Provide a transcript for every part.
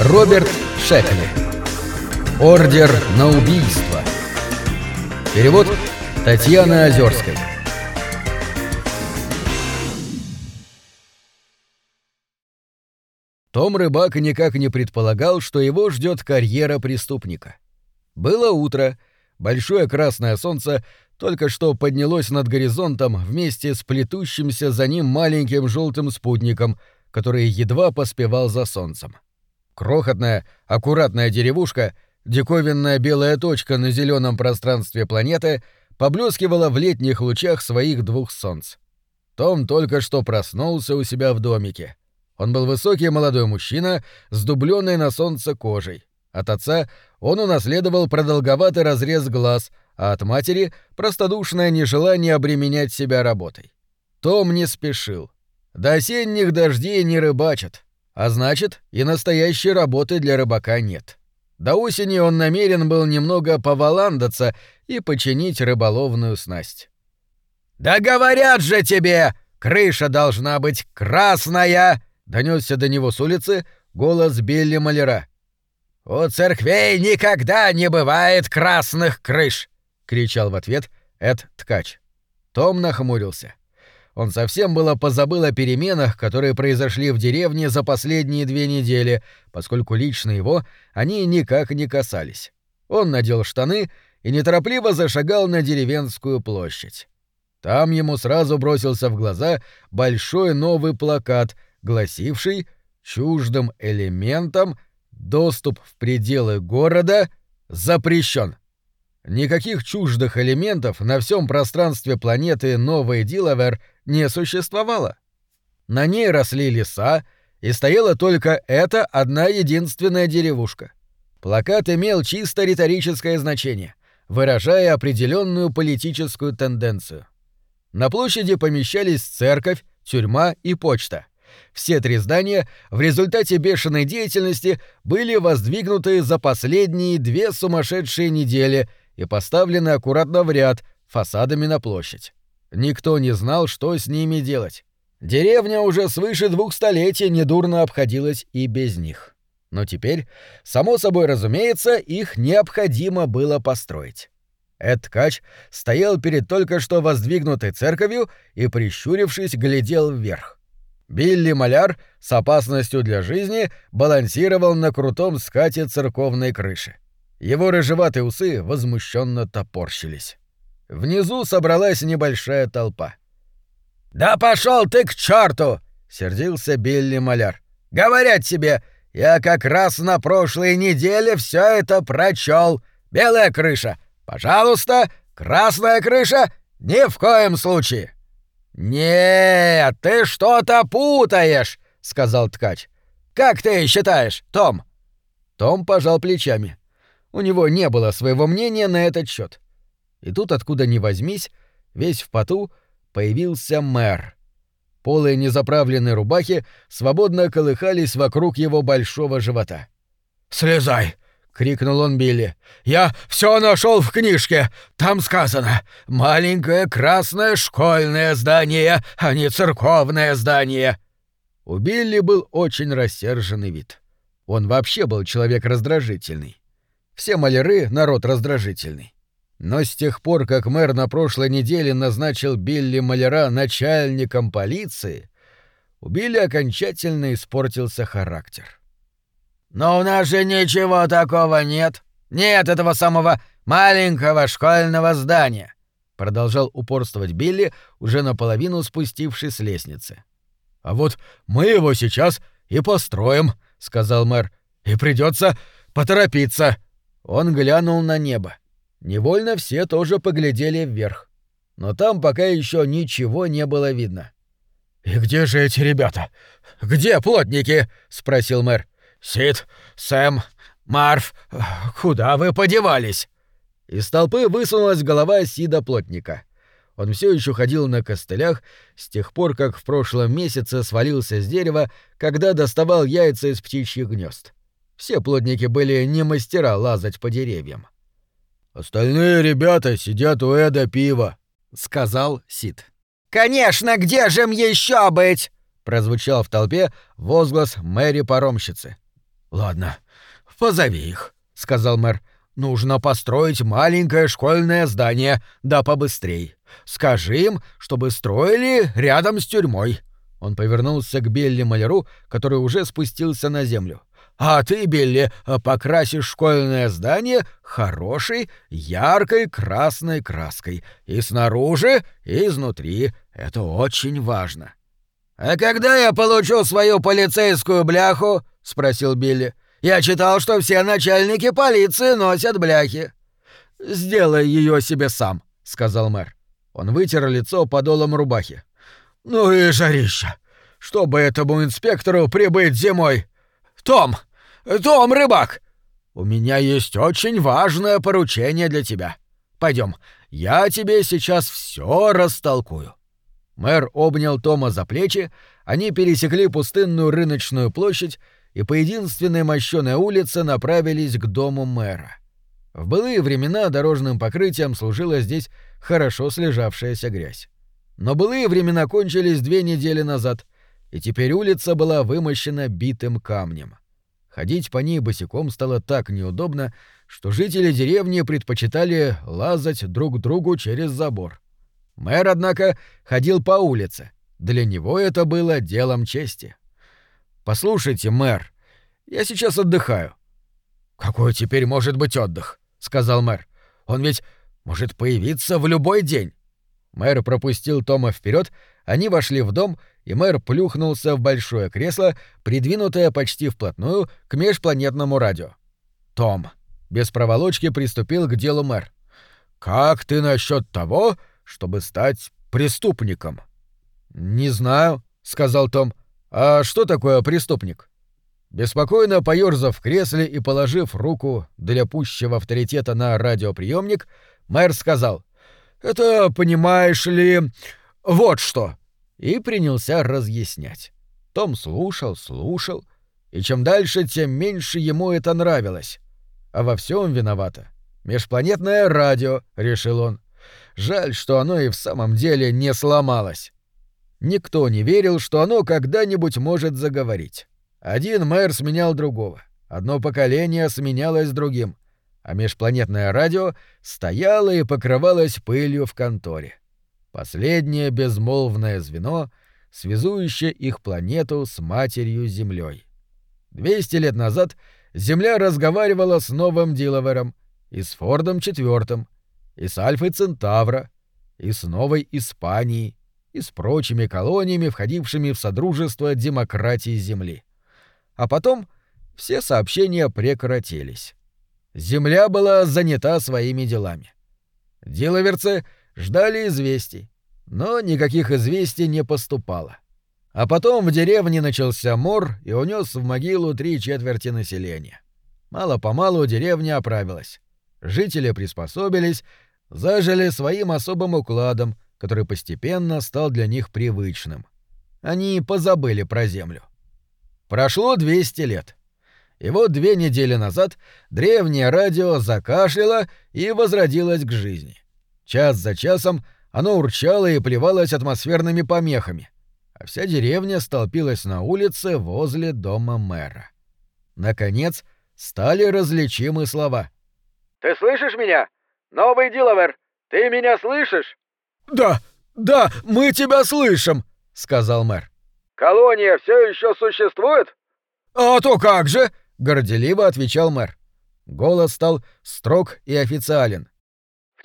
Роберт Шекли. Ордер на убийство. Перевод Татьяна Озерская. Том Рыбак никак не предполагал, что его ждет карьера преступника. Было утро, большое красное солнце только что поднялось над горизонтом вместе с плетущимся за ним маленьким желтым спутником, который едва поспевал за солнцем. Крохотная, аккуратная деревушка, диковинная белая точка на зеленом пространстве планеты, поблескивала в летних лучах своих двух солнц. Том только что проснулся у себя в домике. Он был высокий молодой мужчина с дубленной на солнце кожей. От отца он унаследовал продолговатый разрез глаз, а от матери — простодушное нежелание обременять себя работой. Том не спешил. До осенних дождей не рыбачат, а значит, и настоящей работы для рыбака нет. До осени он намерен был немного поваландаться и починить рыболовную снасть. «Да говорят же тебе, крыша должна быть красная!» — донесся до него с улицы голос Билли Маляра. «У церквей никогда не бывает красных крыш!» — кричал в ответ Эд Ткач. Том нахмурился. Он совсем было позабыл о переменах, которые произошли в деревне за последние две недели, поскольку лично его они никак не касались. Он надел штаны и неторопливо зашагал на деревенскую площадь. Там ему сразу бросился в глаза большой новый плакат, гласивший «Чуждым элементом Доступ в пределы города запрещен. Никаких чуждых элементов на всем пространстве планеты Новый Дилавер не существовало. На ней росли леса, и стояла только эта одна единственная деревушка. Плакат имел чисто риторическое значение, выражая определенную политическую тенденцию. На площади помещались церковь, тюрьма и почта — все три здания в результате бешеной деятельности были воздвигнуты за последние две сумасшедшие недели и поставлены аккуратно в ряд, фасадами на площадь. Никто не знал, что с ними делать. Деревня уже свыше двух столетий недурно обходилась и без них. Но теперь, само собой разумеется, их необходимо было построить. Эд Ткач стоял перед только что воздвигнутой церковью и, прищурившись, глядел вверх. Билли Маляр с опасностью для жизни балансировал на крутом скате церковной крыши. Его рыжеватые усы возмущенно топорщились. Внизу собралась небольшая толпа. «Да пошел ты к черту! сердился Билли Маляр. «Говорят тебе, я как раз на прошлой неделе все это прочел. Белая крыша, пожалуйста, красная крыша, ни в коем случае!» «Нет, ты что-то путаешь», — сказал ткач. «Как ты считаешь, Том?» Том пожал плечами. У него не было своего мнения на этот счет. И тут, откуда ни возьмись, весь в поту, появился мэр. Полые незаправленные рубахи свободно колыхались вокруг его большого живота. «Слезай!» крикнул он Билли. «Я все нашел в книжке. Там сказано: маленькое красное школьное здание, а не церковное здание». У Билли был очень рассерженный вид. Он вообще был человек раздражительный. Все маляры — народ раздражительный. Но с тех пор, как мэр на прошлой неделе назначил Билли Маляра начальником полиции, у Билли окончательно испортился характер. «Но у нас же ничего такого нет. Нет этого самого маленького школьного здания», — продолжал упорствовать Билли, уже наполовину спустившись с лестницы. «А вот мы его сейчас и построим», — сказал мэр. «И придется поторопиться». Он глянул на небо. Невольно все тоже поглядели вверх. Но там пока еще ничего не было видно. «И где же эти ребята? Где плотники?» — спросил мэр. «Сид, Сэм, Марф, куда вы подевались?» Из толпы высунулась голова Сида Плотника. Он все еще ходил на костылях с тех пор, как в прошлом месяце свалился с дерева, когда доставал яйца из птичьих гнезд. Все плотники были не мастера лазать по деревьям. «Остальные ребята сидят у Эда пива», — сказал Сид. «Конечно, где же им еще быть?» — прозвучал в толпе возглас Мэри Паромщицы. Ладно, позови их, сказал мэр. Нужно построить маленькое школьное здание, да побыстрей. Скажи им, чтобы строили рядом с тюрьмой. Он повернулся к Белли Маляру, который уже спустился на землю. А ты, Билли, покрасишь школьное здание хорошей, яркой красной краской. И снаружи, и изнутри. Это очень важно. «А когда я получу свою полицейскую бляху?» — спросил Билли. «Я читал, что все начальники полиции носят бляхи». «Сделай ее себе сам», — сказал мэр. Он вытер лицо подолом рубахи. «Ну и жарища! Чтобы этому инспектору прибыть зимой! Том! Том, рыбак! У меня есть очень важное поручение для тебя. Пойдем, я тебе сейчас все растолкую». Мэр обнял Тома за плечи, они пересекли пустынную рыночную площадь и по единственной мощёной улице направились к дому мэра. В былые времена дорожным покрытием служила здесь хорошо слежавшаяся грязь. Но былые времена кончились две недели назад, и теперь улица была вымощена битым камнем. Ходить по ней босиком стало так неудобно, что жители деревни предпочитали лазать друг другу через забор. Мэр, однако, ходил по улице. Для него это было делом чести. «Послушайте, мэр, я сейчас отдыхаю». «Какой теперь может быть отдых?» — сказал мэр. «Он ведь может появиться в любой день». Мэр пропустил Тома вперед, они вошли в дом, и мэр плюхнулся в большое кресло, придвинутое почти вплотную к межпланетному радио. «Том», — без проволочки приступил к делу мэр. «Как ты насчет того, чтобы стать преступником?» «Не знаю», — сказал Том. «А что такое преступник?» Беспокойно поёрзав в кресле и положив руку для пущего авторитета на радиоприемник, мэр сказал «Это, понимаешь ли, вот что!» И принялся разъяснять. Том слушал, слушал, и чем дальше, тем меньше ему это нравилось. А во всем виновато. Межпланетное радио, решил он. Жаль, что оно и в самом деле не сломалось. Никто не верил, что оно когда-нибудь может заговорить. Один мэр сменял другого. Одно поколение сменялось другим — а межпланетное радио стояло и покрывалось пылью в конторе. Последнее безмолвное звено, связующее их планету с матерью Землей. Двести лет назад Земля разговаривала с новым Диловером, и с Фордом IV, и с Альфой Центавра, и с Новой Испанией, и с прочими колониями, входившими в Содружество демократии Земли. А потом все сообщения прекратились. Земля была занята своими делами. Деловерцы ждали известий, но никаких известий не поступало. А потом в деревне начался мор и унес в могилу три четверти населения. Мало-помалу деревня оправилась. Жители приспособились, зажили своим особым укладом, который постепенно стал для них привычным. Они позабыли про землю. Прошло 200 лет. И вот две недели назад древнее радио закашляло и возродилось к жизни. Час за часом оно урчало и плевалось атмосферными помехами, а вся деревня столпилась на улице возле дома мэра. Наконец, стали различимы слова. «Ты слышишь меня? Новый Диловер, ты меня слышишь?» «Да, да, мы тебя слышим», — сказал мэр. «Колония все еще существует?» «А то как же!» — горделиво отвечал мэр. Голос стал строг и официален.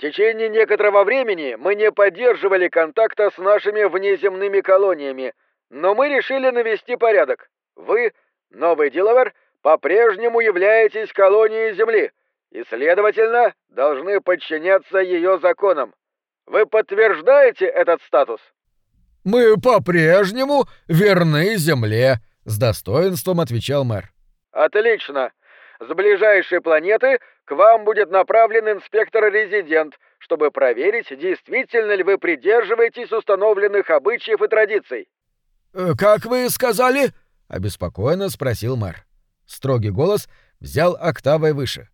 «В течение некоторого времени мы не поддерживали контакта с нашими внеземными колониями, но мы решили навести порядок. Вы, новый Диловер, по-прежнему являетесь колонией Земли и, следовательно, должны подчиняться ее законам. Вы подтверждаете этот статус?» «Мы по-прежнему верны Земле», — с достоинством отвечал мэр. Отлично. С ближайшей планеты к вам будет направлен инспектор-резидент, чтобы проверить, действительно ли вы придерживаетесь установленных обычаев и традиций. «Э, «Как вы сказали?» — обеспокоенно спросил мэр. Строгий голос взял октавой выше.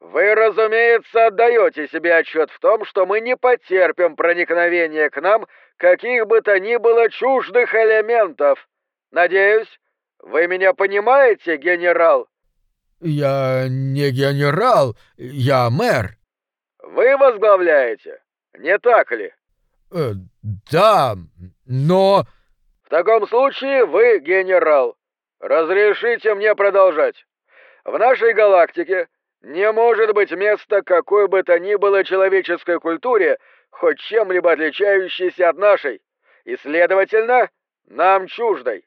«Вы, разумеется, отдаете себе отчет в том, что мы не потерпим проникновения к нам каких бы то ни было чуждых элементов. Надеюсь, вы меня понимаете, генерал? Я не генерал, я мэр. Вы возглавляете, не так ли? Э, да, но... В таком случае вы генерал. Разрешите мне продолжать. В нашей галактике не может быть места какой бы то ни было человеческой культуре, хоть чем-либо отличающейся от нашей, и, следовательно, нам чуждой.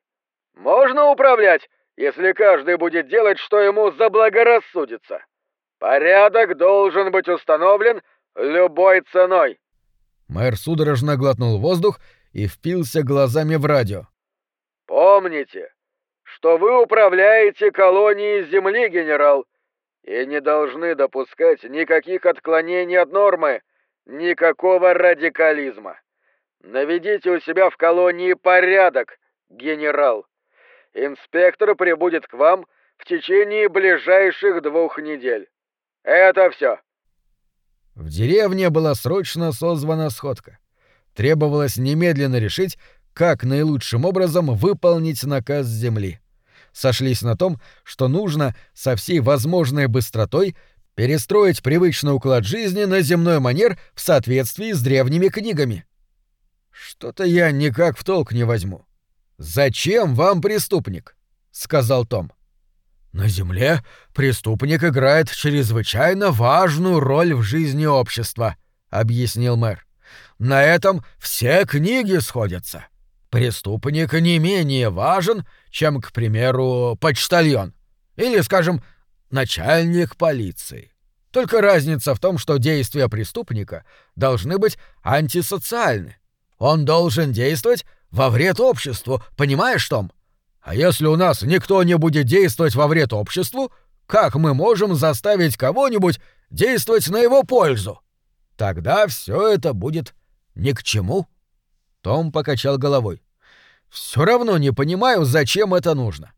Можно управлять, если каждый будет делать, что ему заблагорассудится. Порядок должен быть установлен любой ценой. Мэр судорожно глотнул воздух и впился глазами в радио. Помните, что вы управляете колонией Земли, генерал, и не должны допускать никаких отклонений от нормы, никакого радикализма. Наведите у себя в колонии порядок, генерал. Инспектор прибудет к вам в течение ближайших двух недель. Это все. В деревне была срочно созвана сходка. Требовалось немедленно решить, как наилучшим образом выполнить наказ земли. Сошлись на том, что нужно со всей возможной быстротой перестроить привычный уклад жизни на земной манер в соответствии с древними книгами. Что-то я никак в толк не возьму. Зачем вам преступник? сказал Том. На Земле преступник играет чрезвычайно важную роль в жизни общества, объяснил мэр. На этом все книги сходятся. Преступник не менее важен, чем, к примеру, почтальон или, скажем, начальник полиции. Только разница в том, что действия преступника должны быть антисоциальны. Он должен действовать во вред обществу, понимаешь, Том? А если у нас никто не будет действовать во вред обществу, как мы можем заставить кого-нибудь действовать на его пользу? Тогда все это будет ни к чему. Том покачал головой. Все равно не понимаю, зачем это нужно.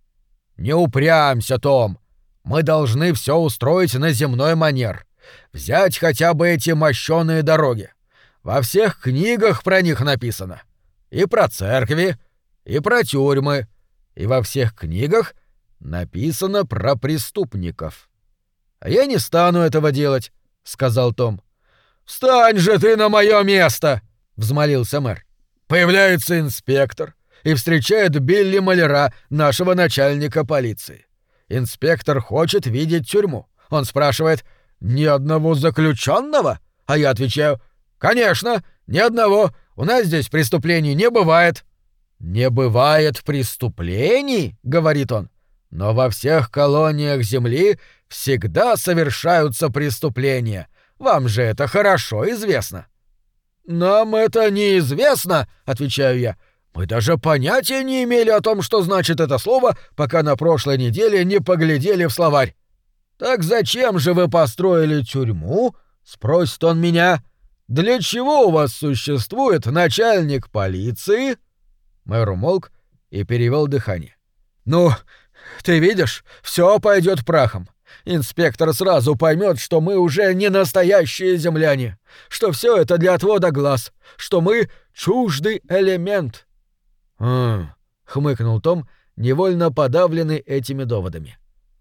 Не упрямься, Том. Мы должны все устроить на земной манер. Взять хотя бы эти мощеные дороги. Во всех книгах про них написано. И про церкви, и про тюрьмы, и во всех книгах написано про преступников. А я не стану этого делать, сказал Том. Встань же ты на мое место, взмолился мэр. Появляется инспектор и встречает Билли Маляра, нашего начальника полиции. Инспектор хочет видеть тюрьму. Он спрашивает: "Ни одного заключенного?" А я отвечаю: "Конечно, ни одного. У нас здесь преступлений не бывает". «Не бывает преступлений», — говорит он, — «но во всех колониях Земли всегда совершаются преступления. Вам же это хорошо известно». «Нам это неизвестно», — отвечаю я. «Мы даже понятия не имели о том, что значит это слово, пока на прошлой неделе не поглядели в словарь». «Так зачем же вы построили тюрьму?» — спросит он меня. «Для чего у вас существует начальник полиции?» Мэр умолк и перевел дыхание. «Ну, ты видишь, все пойдет прахом. Инспектор сразу поймет, что мы уже не настоящие земляне, что все это для отвода глаз, что мы чуждый элемент». «Хм», — хмыкнул Том, невольно подавленный этими доводами.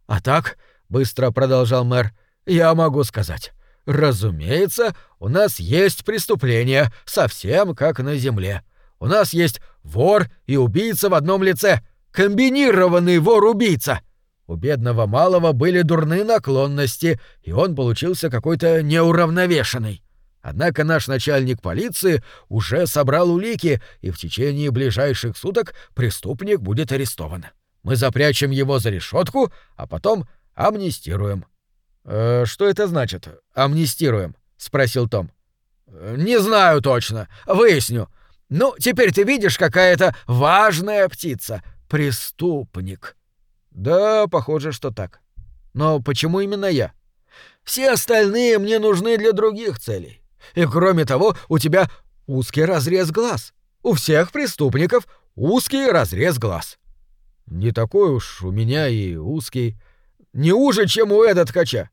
«А так», — быстро продолжал мэр, — «я могу сказать». Разумеется, у нас есть преступления, совсем как на земле. У нас есть вор и убийца в одном лице. Комбинированный вор-убийца. У бедного малого были дурные наклонности, и он получился какой-то неуравновешенный. Однако наш начальник полиции уже собрал улики, и в течение ближайших суток преступник будет арестован. Мы запрячем его за решетку, а потом амнистируем. «Э, «Что это значит? Амнистируем?» — спросил Том. «Э, «Не знаю точно. Выясню. Ну, теперь ты видишь, какая это важная птица. Преступник. Да, похоже, что так. Но почему именно я? Все остальные мне нужны для других целей. И кроме того, у тебя узкий разрез глаз. У всех преступников узкий разрез глаз. Не такой уж у меня и узкий. Не уже, чем у этого ткача.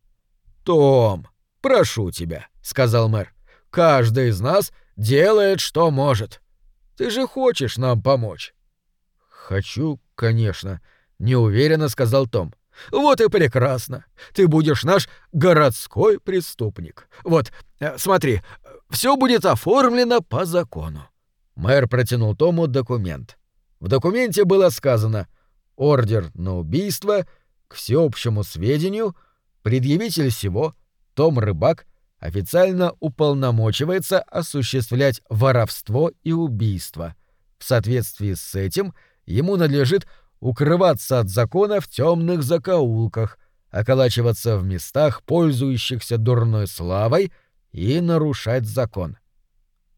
Том, прошу тебя, сказал мэр. Каждый из нас делает, что может. Ты же хочешь нам помочь?» «Хочу, конечно», — неуверенно сказал Том. Вот и прекрасно. Ты будешь наш городской преступник. Вот, э, смотри, все будет оформлено по закону. Мэр протянул Тому документ. В документе было сказано «Ордер на убийство», к всеобщему сведению, предъявитель всего, Том Рыбак, официально уполномочивается осуществлять воровство и убийство. В соответствии с этим ему надлежит укрываться от закона в темных закоулках, околачиваться в местах, пользующихся дурной славой, и нарушать закон.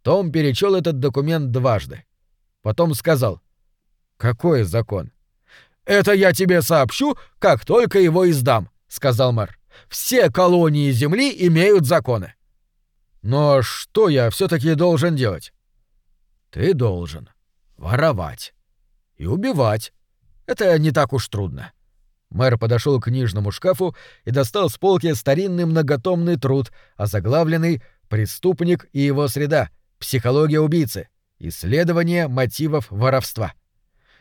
Том перечел этот документ дважды. Потом сказал «Какой закон?» «Это я тебе сообщу, как только его издам», — сказал мэр. «Все колонии Земли имеют законы». «Но что я все таки должен делать?» «Ты должен воровать и убивать. Это не так уж трудно». Мэр подошел к книжному шкафу и достал с полки старинный многотомный труд, озаглавленный «Преступник и его среда. Психология убийцы. Исследование мотивов воровства».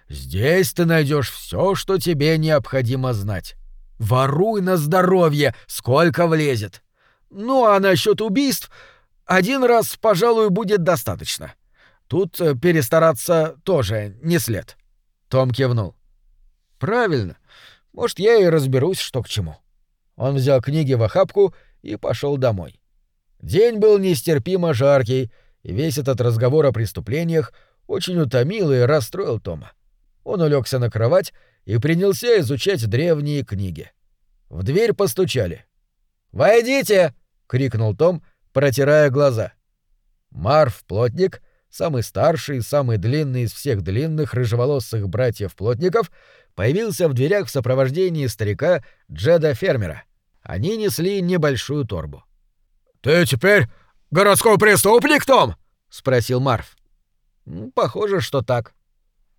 Здесь ты найдешь все, что тебе необходимо знать. Воруй на здоровье, сколько влезет. Ну а насчет убийств один раз, пожалуй, будет достаточно. Тут э, перестараться тоже не след. Том кивнул. Правильно. Может, я и разберусь, что к чему. Он взял книги в охапку и пошел домой. День был нестерпимо жаркий, и весь этот разговор о преступлениях очень утомил и расстроил Тома. Он улегся на кровать и принялся изучать древние книги. В дверь постучали. «Войдите!» — крикнул Том, протирая глаза. Марв, плотник, самый старший и самый длинный из всех длинных рыжеволосых братьев-плотников, появился в дверях в сопровождении старика Джеда Фермера. Они несли небольшую торбу. «Ты теперь городской преступник, Том?» — спросил Марв. «Похоже, что так».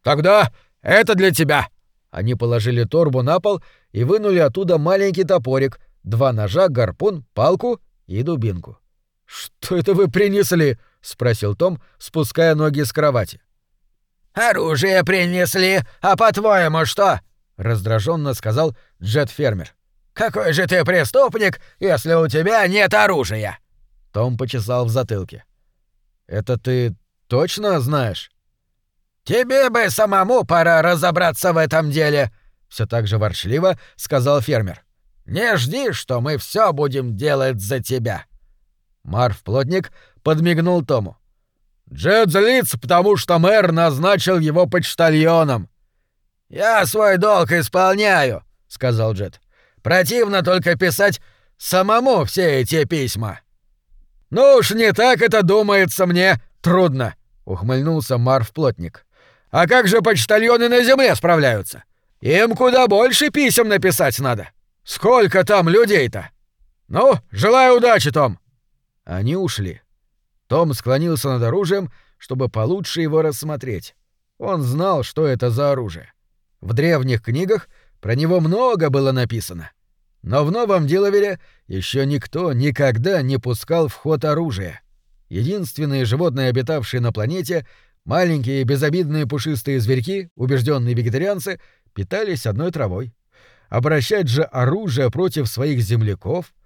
«Тогда это для тебя!» Они положили торбу на пол и вынули оттуда маленький топорик, два ножа, гарпун, палку и дубинку. «Что это вы принесли?» — спросил Том, спуская ноги с кровати. «Оружие принесли, а по-твоему что?» — раздраженно сказал Джет-фермер. «Какой же ты преступник, если у тебя нет оружия?» Том почесал в затылке. «Это ты точно знаешь?» «Тебе бы самому пора разобраться в этом деле», — все так же ворчливо сказал фермер. «Не жди, что мы все будем делать за тебя». Марв-плотник подмигнул Тому. «Джет злится, потому что мэр назначил его почтальоном». «Я свой долг исполняю», — сказал Джет. «Противно только писать самому все эти письма». «Ну уж не так это думается мне трудно», — ухмыльнулся Марв-плотник. А как же почтальоны на земле справляются? Им куда больше писем написать надо. Сколько там людей-то? Ну, желаю удачи, Том. Они ушли. Том склонился над оружием, чтобы получше его рассмотреть. Он знал, что это за оружие. В древних книгах про него много было написано. Но в новом Делавере еще никто никогда не пускал в ход оружие. Единственные животные, обитавшие на планете, Маленькие безобидные пушистые зверьки, убежденные вегетарианцы, питались одной травой. Обращать же оружие против своих земляков —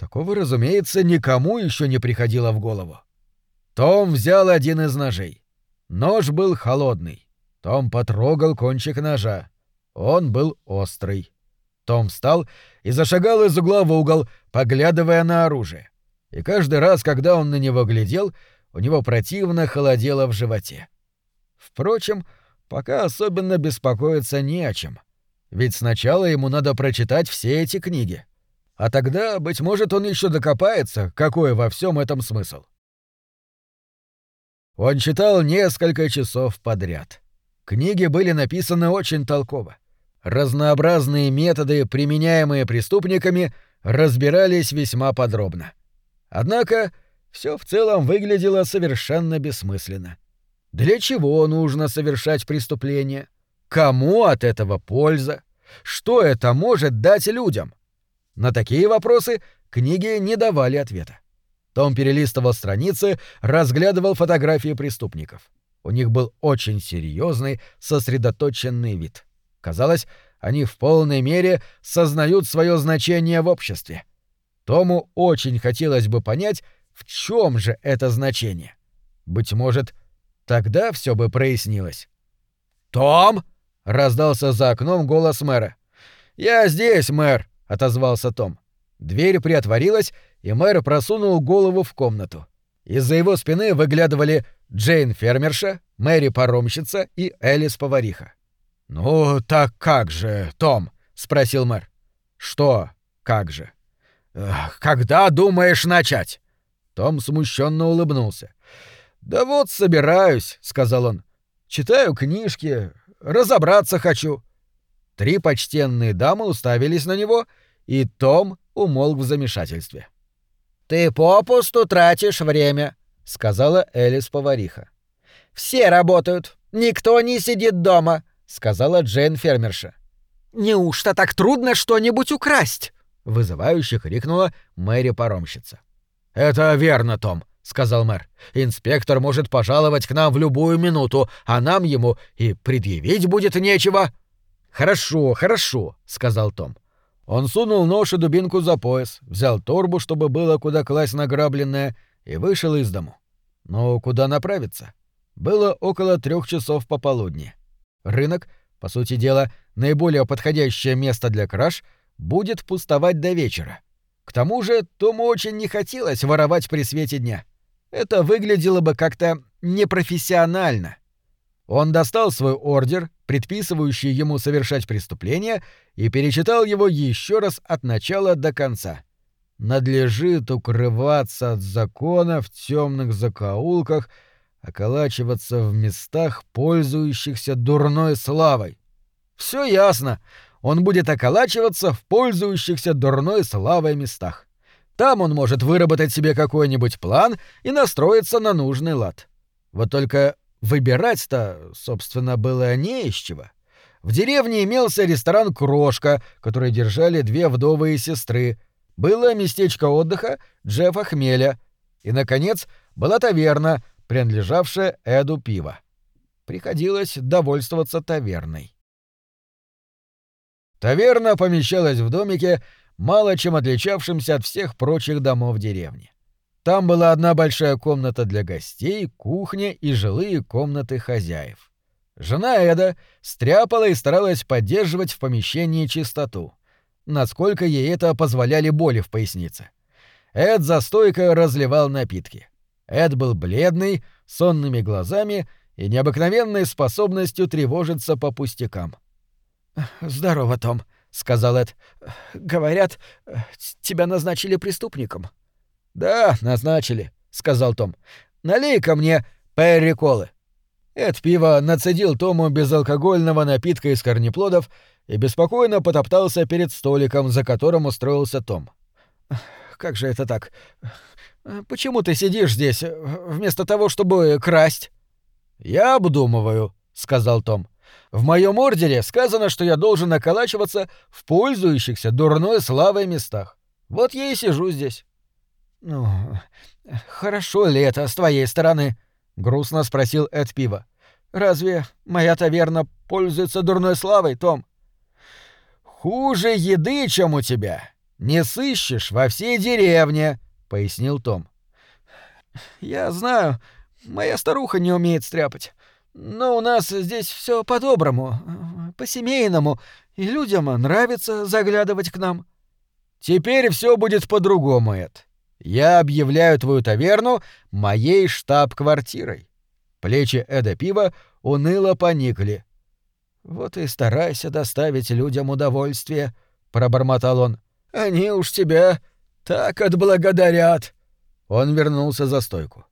такого, разумеется, никому еще не приходило в голову. Том взял один из ножей. Нож был холодный. Том потрогал кончик ножа. Он был острый. Том встал и зашагал из угла в угол, поглядывая на оружие. И каждый раз, когда он на него глядел, у него противно холодело в животе. Впрочем, пока особенно беспокоиться не о чем. Ведь сначала ему надо прочитать все эти книги. А тогда, быть может, он еще докопается, какой во всем этом смысл. Он читал несколько часов подряд. Книги были написаны очень толково. Разнообразные методы, применяемые преступниками, разбирались весьма подробно. Однако все в целом выглядело совершенно бессмысленно. Для чего нужно совершать преступление? Кому от этого польза? Что это может дать людям? На такие вопросы книги не давали ответа. Том перелистывал страницы, разглядывал фотографии преступников. У них был очень серьезный, сосредоточенный вид. Казалось, они в полной мере сознают свое значение в обществе. Тому очень хотелось бы понять, в чем же это значение. Быть может, тогда все бы прояснилось. «Том!» — раздался за окном голос мэра. «Я здесь, мэр!» — отозвался Том. Дверь приотворилась, и мэр просунул голову в комнату. Из-за его спины выглядывали Джейн фермерша, Мэри паромщица и Элис повариха. «Ну, так как же, Том?» — спросил мэр. «Что как же?» «Когда думаешь начать?» Том смущенно улыбнулся. «Да вот собираюсь», — сказал он. «Читаю книжки, разобраться хочу». Три почтенные дамы уставились на него, и Том умолк в замешательстве. «Ты попусту тратишь время», — сказала Элис-повариха. «Все работают, никто не сидит дома», — сказала Джейн фермерша. «Неужто так трудно что-нибудь украсть?» — вызывающе крикнула Мэри-паромщица. «Это верно, Том», — сказал мэр. «Инспектор может пожаловать к нам в любую минуту, а нам ему и предъявить будет нечего». «Хорошо, хорошо», — сказал Том. Он сунул нож и дубинку за пояс, взял торбу, чтобы было куда класть награбленное, и вышел из дому. Но куда направиться? Было около трех часов пополудни. Рынок, по сути дела, наиболее подходящее место для краж, будет пустовать до вечера. К тому же Тому очень не хотелось воровать при свете дня. Это выглядело бы как-то непрофессионально. Он достал свой ордер, предписывающий ему совершать преступление, и перечитал его еще раз от начала до конца. Надлежит укрываться от закона в темных закоулках, околачиваться в местах, пользующихся дурной славой. Все ясно. Он будет околачиваться в пользующихся дурной славой местах. Там он может выработать себе какой-нибудь план и настроиться на нужный лад. Вот только Выбирать-то, собственно, было не из чего. В деревне имелся ресторан «Крошка», который держали две вдовые сестры. Было местечко отдыха Джеффа Хмеля. И, наконец, была таверна, принадлежавшая Эду Пива. Приходилось довольствоваться таверной. Таверна помещалась в домике, мало чем отличавшемся от всех прочих домов деревни. Там была одна большая комната для гостей, кухня и жилые комнаты хозяев. Жена Эда стряпала и старалась поддерживать в помещении чистоту, насколько ей это позволяли боли в пояснице. Эд за стойкой разливал напитки. Эд был бледный, сонными глазами и необыкновенной способностью тревожиться по пустякам. «Здорово, Том», — сказал Эд. «Говорят, тебя назначили преступником». «Да, назначили», — сказал Том. «Налей-ка мне Перри Колы». Эд пиво нацедил Тому безалкогольного напитка из корнеплодов и беспокойно потоптался перед столиком, за которым устроился Том. «Как же это так? Почему ты сидишь здесь, вместо того, чтобы красть?» «Я обдумываю», — сказал Том. «В моем ордере сказано, что я должен околачиваться в пользующихся дурной славой местах. Вот я и сижу здесь». «Ну, хорошо ли это с твоей стороны?» — грустно спросил Эд Пива. «Разве моя таверна пользуется дурной славой, Том?» «Хуже еды, чем у тебя. Не сыщешь во всей деревне», — пояснил Том. «Я знаю, моя старуха не умеет стряпать. Но у нас здесь все по-доброму, по-семейному, и людям нравится заглядывать к нам». «Теперь все будет по-другому, Эд. Я объявляю твою таверну моей штаб-квартирой. Плечи Эда Пива уныло поникли. Вот и старайся доставить людям удовольствие, пробормотал он. Они уж тебя так отблагодарят. Он вернулся за стойку.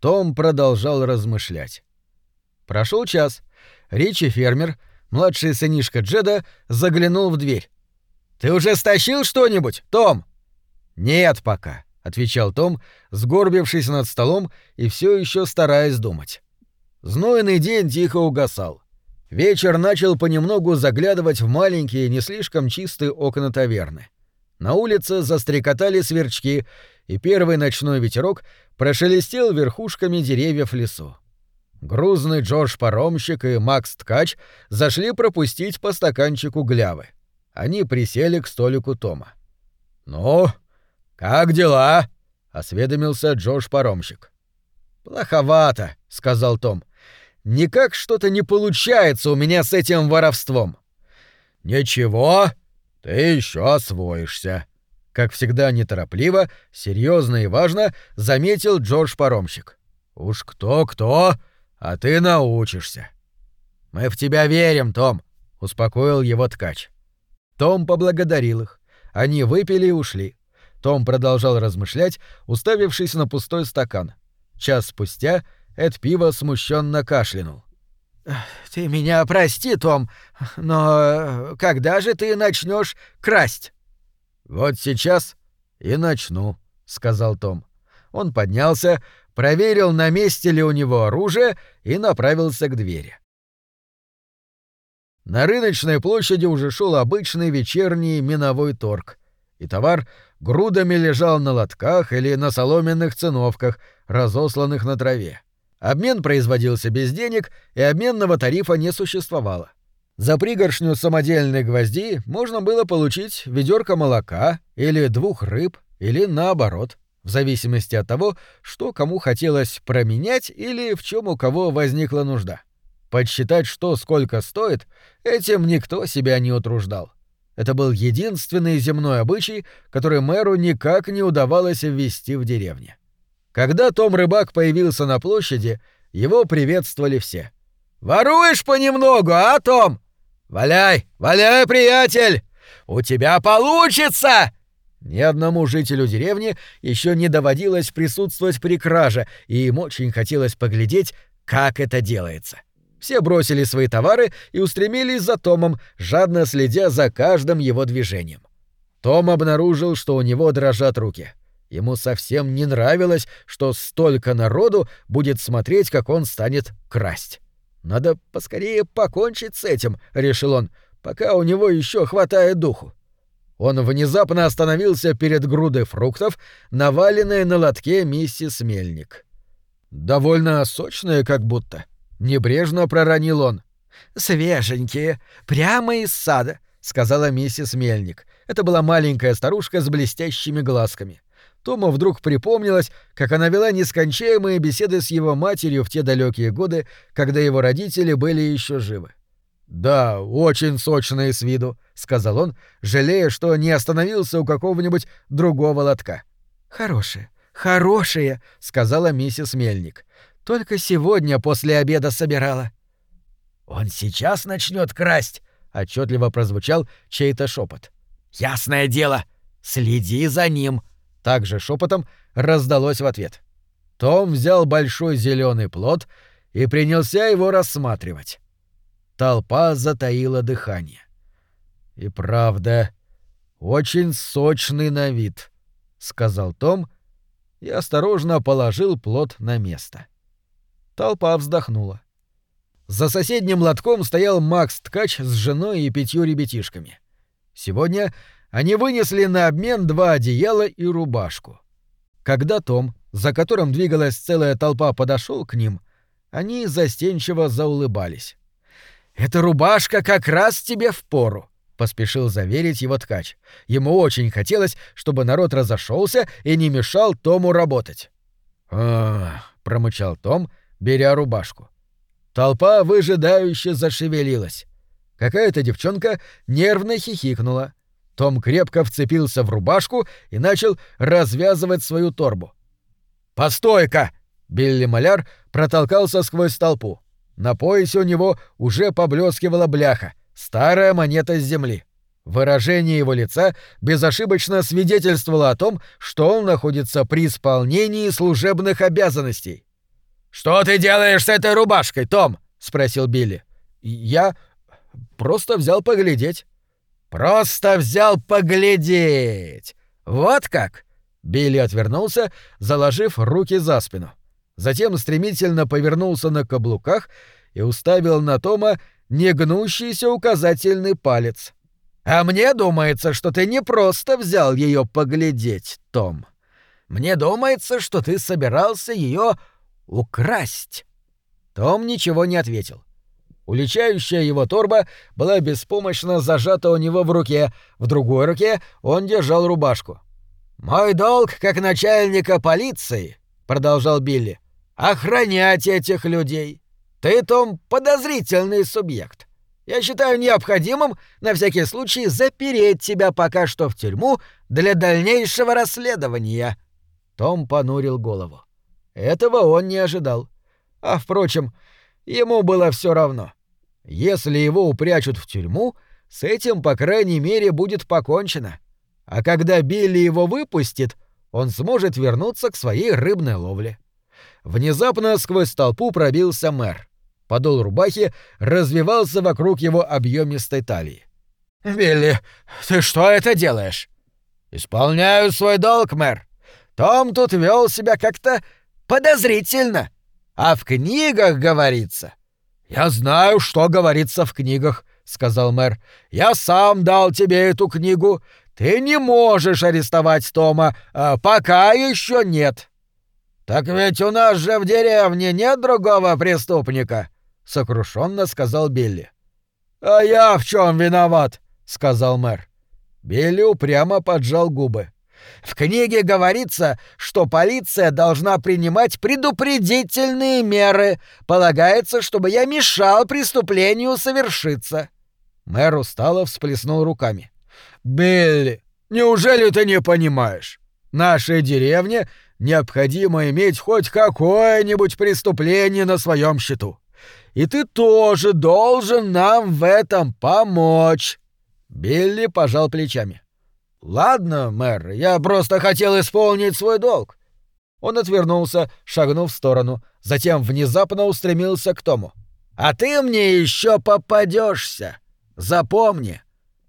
Том продолжал размышлять. Прошел час. Ричи фермер, младший сынишка Джеда, заглянул в дверь. Ты уже стащил что-нибудь, Том? Нет пока отвечал Том, сгорбившись над столом и все еще стараясь думать. Знойный день тихо угасал. Вечер начал понемногу заглядывать в маленькие, не слишком чистые окна таверны. На улице застрекотали сверчки, и первый ночной ветерок прошелестел верхушками деревьев лесу. Грузный Джордж-паромщик и Макс-ткач зашли пропустить по стаканчику глявы. Они присели к столику Тома. «Ну, как дела?» — осведомился Джордж-паромщик. «Плоховато», — сказал Том. «Никак что-то не получается у меня с этим воровством». «Ничего, ты еще освоишься», — как всегда неторопливо, серьезно и важно заметил Джордж-паромщик. «Уж кто-кто, а ты научишься». «Мы в тебя верим, Том», — успокоил его ткач. Том поблагодарил их. Они выпили и ушли. Том продолжал размышлять, уставившись на пустой стакан. Час спустя Эд Пиво смущенно кашлянул. «Ты меня прости, Том, но когда же ты начнешь красть?» «Вот сейчас и начну», — сказал Том. Он поднялся, проверил, на месте ли у него оружие, и направился к двери. На рыночной площади уже шел обычный вечерний миновой торг, и товар грудами лежал на лотках или на соломенных циновках, разосланных на траве. Обмен производился без денег, и обменного тарифа не существовало. За пригоршню самодельной гвозди можно было получить ведерко молока или двух рыб, или наоборот, в зависимости от того, что кому хотелось променять или в чем у кого возникла нужда. Подсчитать, что сколько стоит, этим никто себя не утруждал. Это был единственный земной обычай, который мэру никак не удавалось ввести в деревне. Когда Том Рыбак появился на площади, его приветствовали все. «Воруешь понемногу, а, Том? Валяй, валяй, приятель! У тебя получится!» Ни одному жителю деревни еще не доводилось присутствовать при краже, и им очень хотелось поглядеть, как это делается. Все бросили свои товары и устремились за Томом, жадно следя за каждым его движением. Том обнаружил, что у него дрожат руки — Ему совсем не нравилось, что столько народу будет смотреть, как он станет красть. Надо поскорее покончить с этим, решил он, пока у него еще хватает духу. Он внезапно остановился перед грудой фруктов, наваленной на лотке миссис Мельник. Довольно сочные, как будто. Небрежно проронил он. «Свеженькие, прямо из сада», — сказала миссис Мельник. Это была маленькая старушка с блестящими глазками. Тому вдруг припомнилось, как она вела нескончаемые беседы с его матерью в те далекие годы, когда его родители были еще живы. «Да, очень сочные с виду», — сказал он, жалея, что не остановился у какого-нибудь другого лотка. «Хорошие, хорошие», — сказала миссис Мельник. «Только сегодня после обеда собирала». «Он сейчас начнет красть», — отчетливо прозвучал чей-то шепот. «Ясное дело, следи за ним», также шепотом раздалось в ответ. Том взял большой зеленый плод и принялся его рассматривать. Толпа затаила дыхание. И правда, очень сочный на вид, сказал Том и осторожно положил плод на место. Толпа вздохнула. За соседним лотком стоял Макс Ткач с женой и пятью ребятишками. Сегодня они вынесли на обмен два одеяла и рубашку. Когда Том, за которым двигалась целая толпа, подошел к ним, они застенчиво заулыбались. «Эта рубашка как раз тебе в пору», — поспешил заверить его ткач. Ему очень хотелось, чтобы народ разошелся и не мешал Тому работать. а промычал Том, беря рубашку. Толпа выжидающе зашевелилась. Какая-то девчонка нервно хихикнула. Том крепко вцепился в рубашку и начал развязывать свою торбу. «Постой-ка!» Билли Маляр протолкался сквозь толпу. На поясе у него уже поблескивала бляха, старая монета с земли. Выражение его лица безошибочно свидетельствовало о том, что он находится при исполнении служебных обязанностей. «Что ты делаешь с этой рубашкой, Том?» — спросил Билли. «Я просто взял поглядеть». Просто взял поглядеть. Вот как. Билли отвернулся, заложив руки за спину. Затем стремительно повернулся на каблуках и уставил на Тома негнущийся указательный палец. А мне думается, что ты не просто взял ее поглядеть, Том. Мне думается, что ты собирался ее украсть. Том ничего не ответил. Уличающая его торба была беспомощно зажата у него в руке, в другой руке он держал рубашку. «Мой долг как начальника полиции», — продолжал Билли, — «охранять этих людей. Ты, Том, подозрительный субъект. Я считаю необходимым на всякий случай запереть тебя пока что в тюрьму для дальнейшего расследования». Том понурил голову. Этого он не ожидал. А, впрочем, ему было все равно. Если его упрячут в тюрьму, с этим, по крайней мере, будет покончено. А когда Билли его выпустит, он сможет вернуться к своей рыбной ловле. Внезапно сквозь толпу пробился мэр. Подол рубахи развивался вокруг его объемистой талии. «Билли, ты что это делаешь?» «Исполняю свой долг, мэр. Том тут вел себя как-то подозрительно. А в книгах говорится...» «Я знаю, что говорится в книгах», — сказал мэр. «Я сам дал тебе эту книгу. Ты не можешь арестовать Тома, а пока еще нет». «Так ведь у нас же в деревне нет другого преступника», — сокрушенно сказал Билли. «А я в чем виноват?» — сказал мэр. Билли упрямо поджал губы. В книге говорится, что полиция должна принимать предупредительные меры. Полагается, чтобы я мешал преступлению совершиться. Мэр устало всплеснул руками. «Билли, неужели ты не понимаешь? Нашей деревне необходимо иметь хоть какое-нибудь преступление на своем счету. И ты тоже должен нам в этом помочь». Билли пожал плечами. «Ладно, мэр, я просто хотел исполнить свой долг». Он отвернулся, шагнув в сторону, затем внезапно устремился к Тому. «А ты мне еще попадешься. Запомни,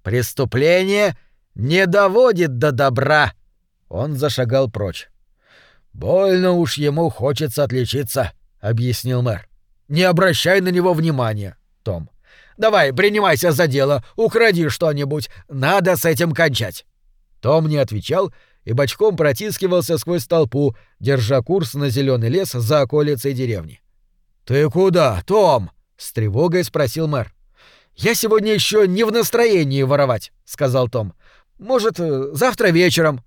преступление не доводит до добра». Он зашагал прочь. «Больно уж ему хочется отличиться», — объяснил мэр. «Не обращай на него внимания, Том. Давай, принимайся за дело, укради что-нибудь. Надо с этим кончать». Том не отвечал и бочком протискивался сквозь толпу, держа курс на зеленый лес за околицей деревни. «Ты куда, Том?» — с тревогой спросил мэр. «Я сегодня еще не в настроении воровать», — сказал Том. «Может, э, завтра вечером?»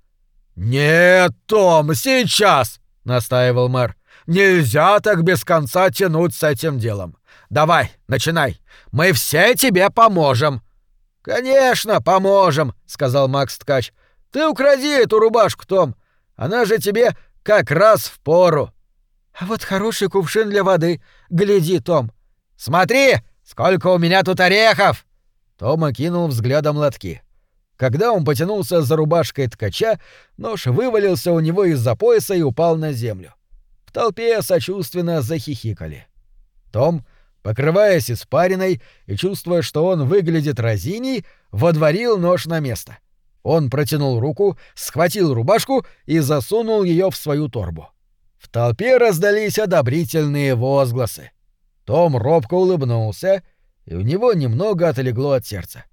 «Нет, Том, сейчас!» — настаивал мэр. «Нельзя так без конца тянуть с этим делом. Давай, начинай. Мы все тебе поможем». «Конечно, поможем», — сказал Макс Ткач. Ты укради эту рубашку, Том. Она же тебе как раз в пору. А вот хороший кувшин для воды. Гляди, Том. Смотри, сколько у меня тут орехов. Том окинул взглядом лотки. Когда он потянулся за рубашкой ткача, нож вывалился у него из-за пояса и упал на землю. В толпе сочувственно захихикали. Том, покрываясь испариной и чувствуя, что он выглядит разиней, водворил нож на место — он протянул руку, схватил рубашку и засунул ее в свою торбу. В толпе раздались одобрительные возгласы. Том робко улыбнулся, и у него немного отлегло от сердца.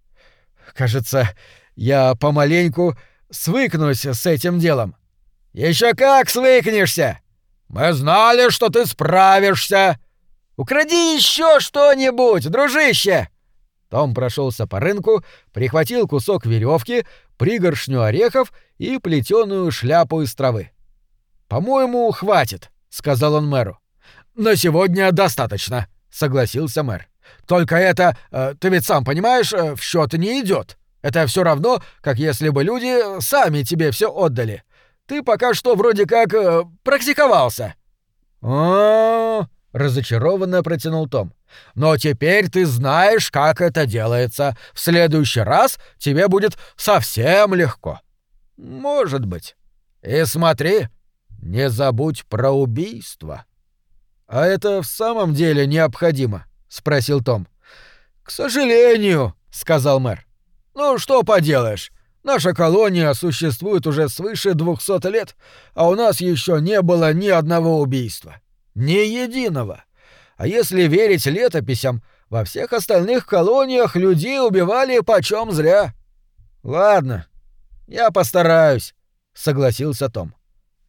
«Кажется, я помаленьку свыкнусь с этим делом». Еще как свыкнешься! Мы знали, что ты справишься. Укради еще что-нибудь, дружище!» Том прошелся по рынку, прихватил кусок веревки, пригоршню орехов и плетеную шляпу из травы. «По-моему, хватит», — сказал он мэру. «На сегодня достаточно», — согласился мэр. «Только это, э, ты ведь сам понимаешь, э, в счет не идет. Это все равно, как если бы люди сами тебе все отдали. Ты пока что вроде как э, практиковался». «О-о-о», разочарованно протянул Том. Но теперь ты знаешь, как это делается. В следующий раз тебе будет совсем легко. Может быть. И смотри, не забудь про убийство. А это в самом деле необходимо, спросил Том. К сожалению, сказал мэр. Ну что поделаешь? Наша колония существует уже свыше двухсот лет, а у нас еще не было ни одного убийства. Ни единого. А если верить летописям, во всех остальных колониях людей убивали почем зря. Ладно, я постараюсь, согласился Том.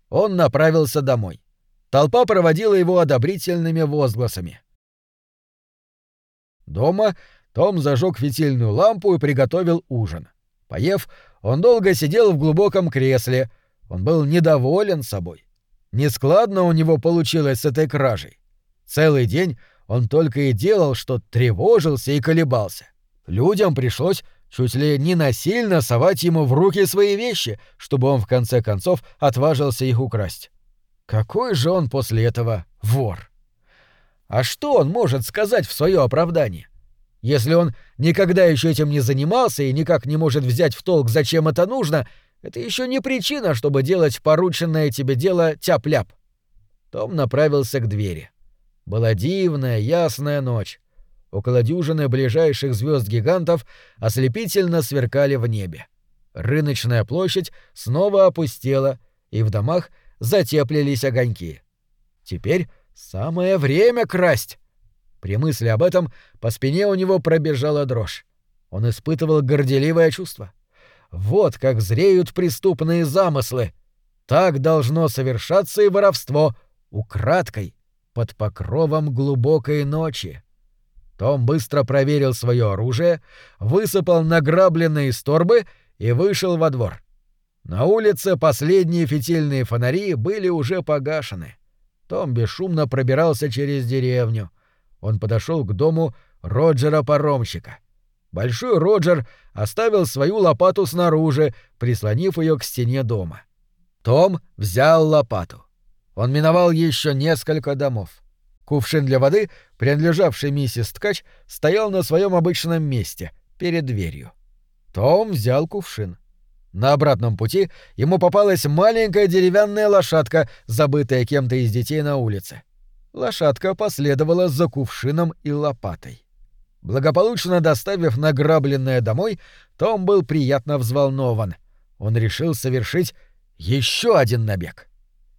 Он направился домой. Толпа проводила его одобрительными возгласами. Дома Том зажег фитильную лампу и приготовил ужин. Поев, он долго сидел в глубоком кресле. Он был недоволен собой. Нескладно у него получилось с этой кражей. Целый день он только и делал, что тревожился и колебался. Людям пришлось чуть ли не насильно совать ему в руки свои вещи, чтобы он в конце концов отважился их украсть. Какой же он после этого вор? А что он может сказать в свое оправдание? Если он никогда еще этим не занимался и никак не может взять в толк, зачем это нужно, это еще не причина, чтобы делать порученное тебе дело тяп-ляп. Том направился к двери. Была дивная, ясная ночь. Около дюжины ближайших звезд гигантов ослепительно сверкали в небе. Рыночная площадь снова опустела, и в домах затеплились огоньки. Теперь самое время красть. При мысли об этом по спине у него пробежала дрожь. Он испытывал горделивое чувство. Вот как зреют преступные замыслы. Так должно совершаться и воровство, украдкой, под покровом глубокой ночи. Том быстро проверил свое оружие, высыпал награбленные из торбы и вышел во двор. На улице последние фитильные фонари были уже погашены. Том бесшумно пробирался через деревню. Он подошел к дому Роджера-паромщика. Большой Роджер оставил свою лопату снаружи, прислонив ее к стене дома. Том взял лопату. Он миновал еще несколько домов. Кувшин для воды, принадлежавший миссис Ткач, стоял на своем обычном месте, перед дверью. Том взял кувшин. На обратном пути ему попалась маленькая деревянная лошадка, забытая кем-то из детей на улице. Лошадка последовала за кувшином и лопатой. Благополучно доставив награбленное домой, Том был приятно взволнован. Он решил совершить еще один набег.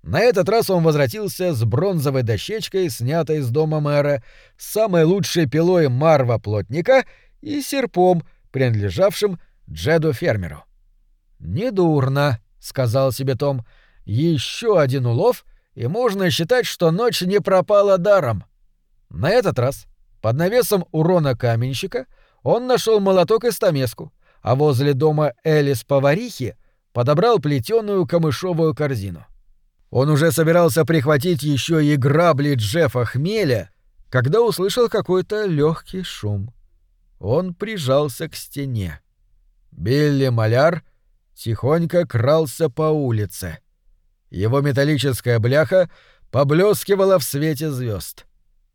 На этот раз он возвратился с бронзовой дощечкой, снятой из дома мэра, с самой лучшей пилой марва-плотника и серпом, принадлежавшим Джеду-фермеру. «Недурно», — сказал себе Том. «Еще один улов, и можно считать, что ночь не пропала даром». На этот раз, под навесом урона каменщика, он нашел молоток и стамеску, а возле дома Элис-поварихи подобрал плетеную камышовую корзину. — он уже собирался прихватить еще и грабли Джеффа Хмеля, когда услышал какой-то легкий шум. Он прижался к стене. Билли Маляр тихонько крался по улице. Его металлическая бляха поблескивала в свете звезд.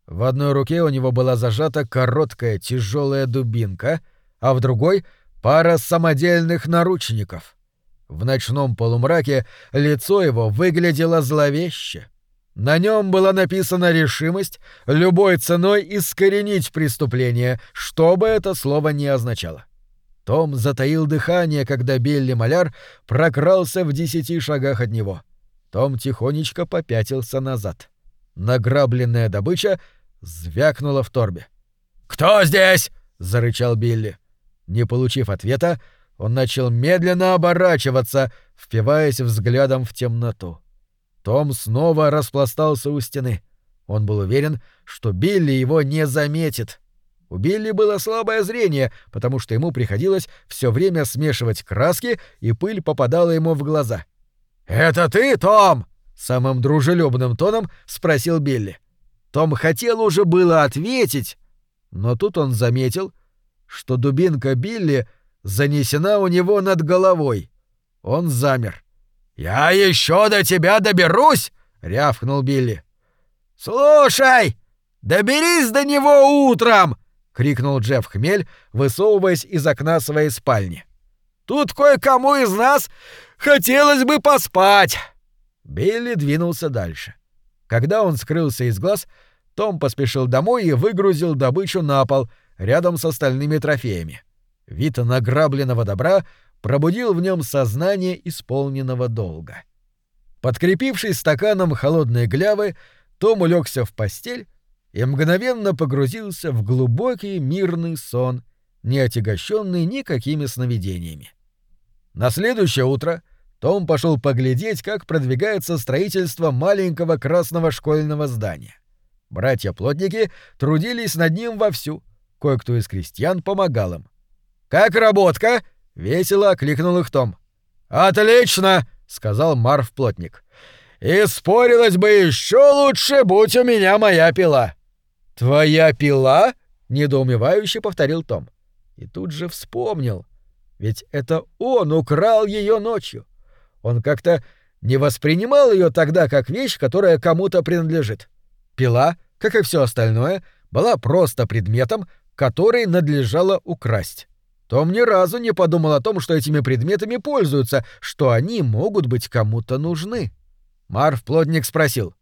В одной руке у него была зажата короткая тяжелая дубинка, а в другой — пара самодельных наручников. В ночном полумраке лицо его выглядело зловеще. На нем была написана решимость любой ценой искоренить преступление, что бы это слово ни означало. Том затаил дыхание, когда Билли Маляр прокрался в десяти шагах от него. Том тихонечко попятился назад. Награбленная добыча звякнула в торбе. «Кто здесь?» — зарычал Билли. Не получив ответа, он начал медленно оборачиваться, впиваясь взглядом в темноту. Том снова распластался у стены. Он был уверен, что Билли его не заметит. У Билли было слабое зрение, потому что ему приходилось все время смешивать краски, и пыль попадала ему в глаза. «Это ты, Том?» — самым дружелюбным тоном спросил Билли. Том хотел уже было ответить, но тут он заметил, что дубинка Билли — занесена у него над головой. Он замер. «Я еще до тебя доберусь!» — рявкнул Билли. «Слушай, доберись до него утром!» — крикнул Джефф Хмель, высовываясь из окна своей спальни. «Тут кое-кому из нас хотелось бы поспать!» Билли двинулся дальше. Когда он скрылся из глаз, том поспешил домой и выгрузил добычу на пол рядом с остальными трофеями. Вид награбленного добра пробудил в нем сознание исполненного долга. Подкрепившись стаканом холодной глявы, Том улегся в постель и мгновенно погрузился в глубокий мирный сон, не отягощенный никакими сновидениями. На следующее утро том пошел поглядеть, как продвигается строительство маленького красного школьного здания. Братья-плотники трудились над ним вовсю — Кое-кто из крестьян помогал им. «Как работка?» — весело окликнул их Том. «Отлично!» — сказал Марв-плотник. «И спорилось бы еще лучше, будь у меня моя пила». «Твоя пила?» — недоумевающе повторил Том. И тут же вспомнил. Ведь это он украл ее ночью. Он как-то не воспринимал ее тогда как вещь, которая кому-то принадлежит. Пила, как и все остальное, была просто предметом, который надлежало украсть. Том ни разу не подумал о том, что этими предметами пользуются, что они могут быть кому-то нужны. Марв Плотник спросил.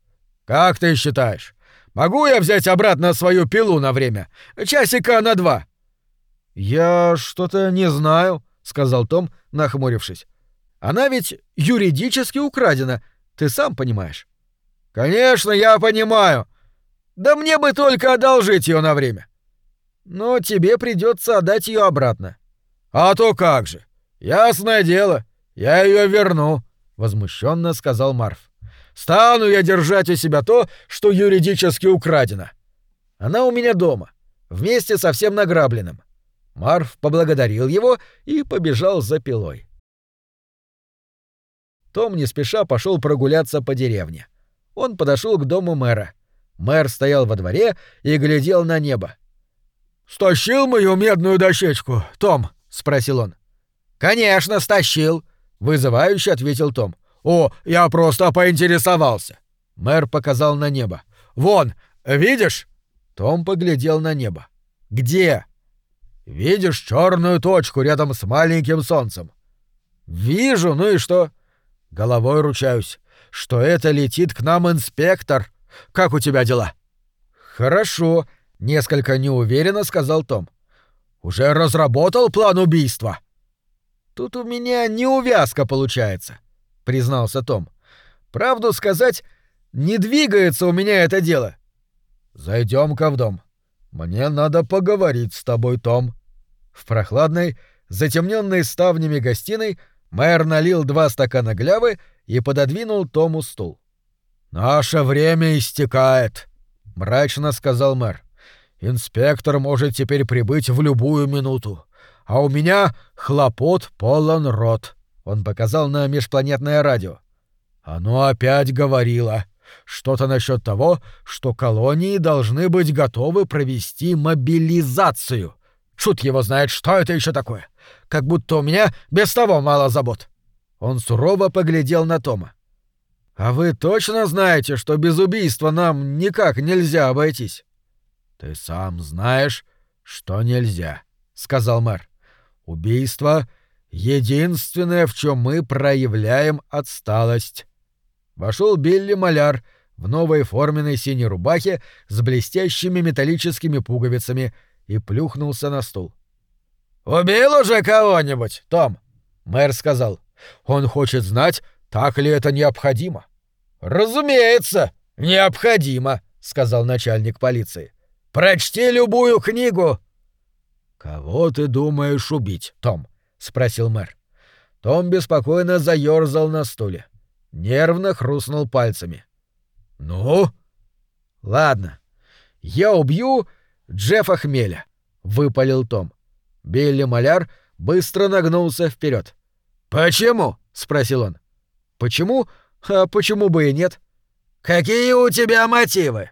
«Как ты считаешь, могу я взять обратно свою пилу на время? Часика на два?» «Я что-то не знаю», — сказал Том, нахмурившись. «Она ведь юридически украдена, ты сам понимаешь». «Конечно, я понимаю. Да мне бы только одолжить ее на время. Но тебе придется отдать ее обратно. А то как же? Ясное дело, я ее верну, возмущенно сказал Марф. Стану я держать у себя то, что юридически украдено. Она у меня дома, вместе со всем награбленным. Марф поблагодарил его и побежал за пилой. Том не спеша пошел прогуляться по деревне. Он подошел к дому мэра. Мэр стоял во дворе и глядел на небо. «Стащил мою медную дощечку, Том?» — спросил он. «Конечно, стащил», — вызывающе ответил Том. «О, я просто поинтересовался». Мэр показал на небо. «Вон, видишь?» Том поглядел на небо. «Где?» «Видишь черную точку рядом с маленьким солнцем?» «Вижу, ну и что?» «Головой ручаюсь, что это летит к нам инспектор. Как у тебя дела?» «Хорошо», Несколько неуверенно сказал Том. «Уже разработал план убийства?» «Тут у меня неувязка получается», — признался Том. «Правду сказать, не двигается у меня это дело». «Зайдем-ка в дом. Мне надо поговорить с тобой, Том». В прохладной, затемненной ставнями гостиной мэр налил два стакана глявы и пододвинул Тому стул. «Наше время истекает», — мрачно сказал мэр. Инспектор может теперь прибыть в любую минуту. А у меня хлопот полон рот. Он показал на межпланетное радио. Оно опять говорило. Что-то насчет того, что колонии должны быть готовы провести мобилизацию. Шут его знает, что это еще такое. Как будто у меня без того мало забот. Он сурово поглядел на Тома. «А вы точно знаете, что без убийства нам никак нельзя обойтись?» «Ты сам знаешь, что нельзя», — сказал мэр. «Убийство — единственное, в чем мы проявляем отсталость». Вошел Билли Маляр в новой форменной синей рубахе с блестящими металлическими пуговицами и плюхнулся на стул. «Убил уже кого-нибудь, Том?» — мэр сказал. «Он хочет знать, так ли это необходимо». «Разумеется, необходимо», — сказал начальник полиции. Прочти любую книгу. Кого ты думаешь убить, Том? спросил мэр. Том беспокойно заерзал на стуле, нервно хрустнул пальцами. Ну? Ладно. Я убью Джеффа Хмеля, выпалил Том. Билли Маляр быстро нагнулся вперед. Почему? спросил он. Почему? А почему бы и нет? Какие у тебя мотивы?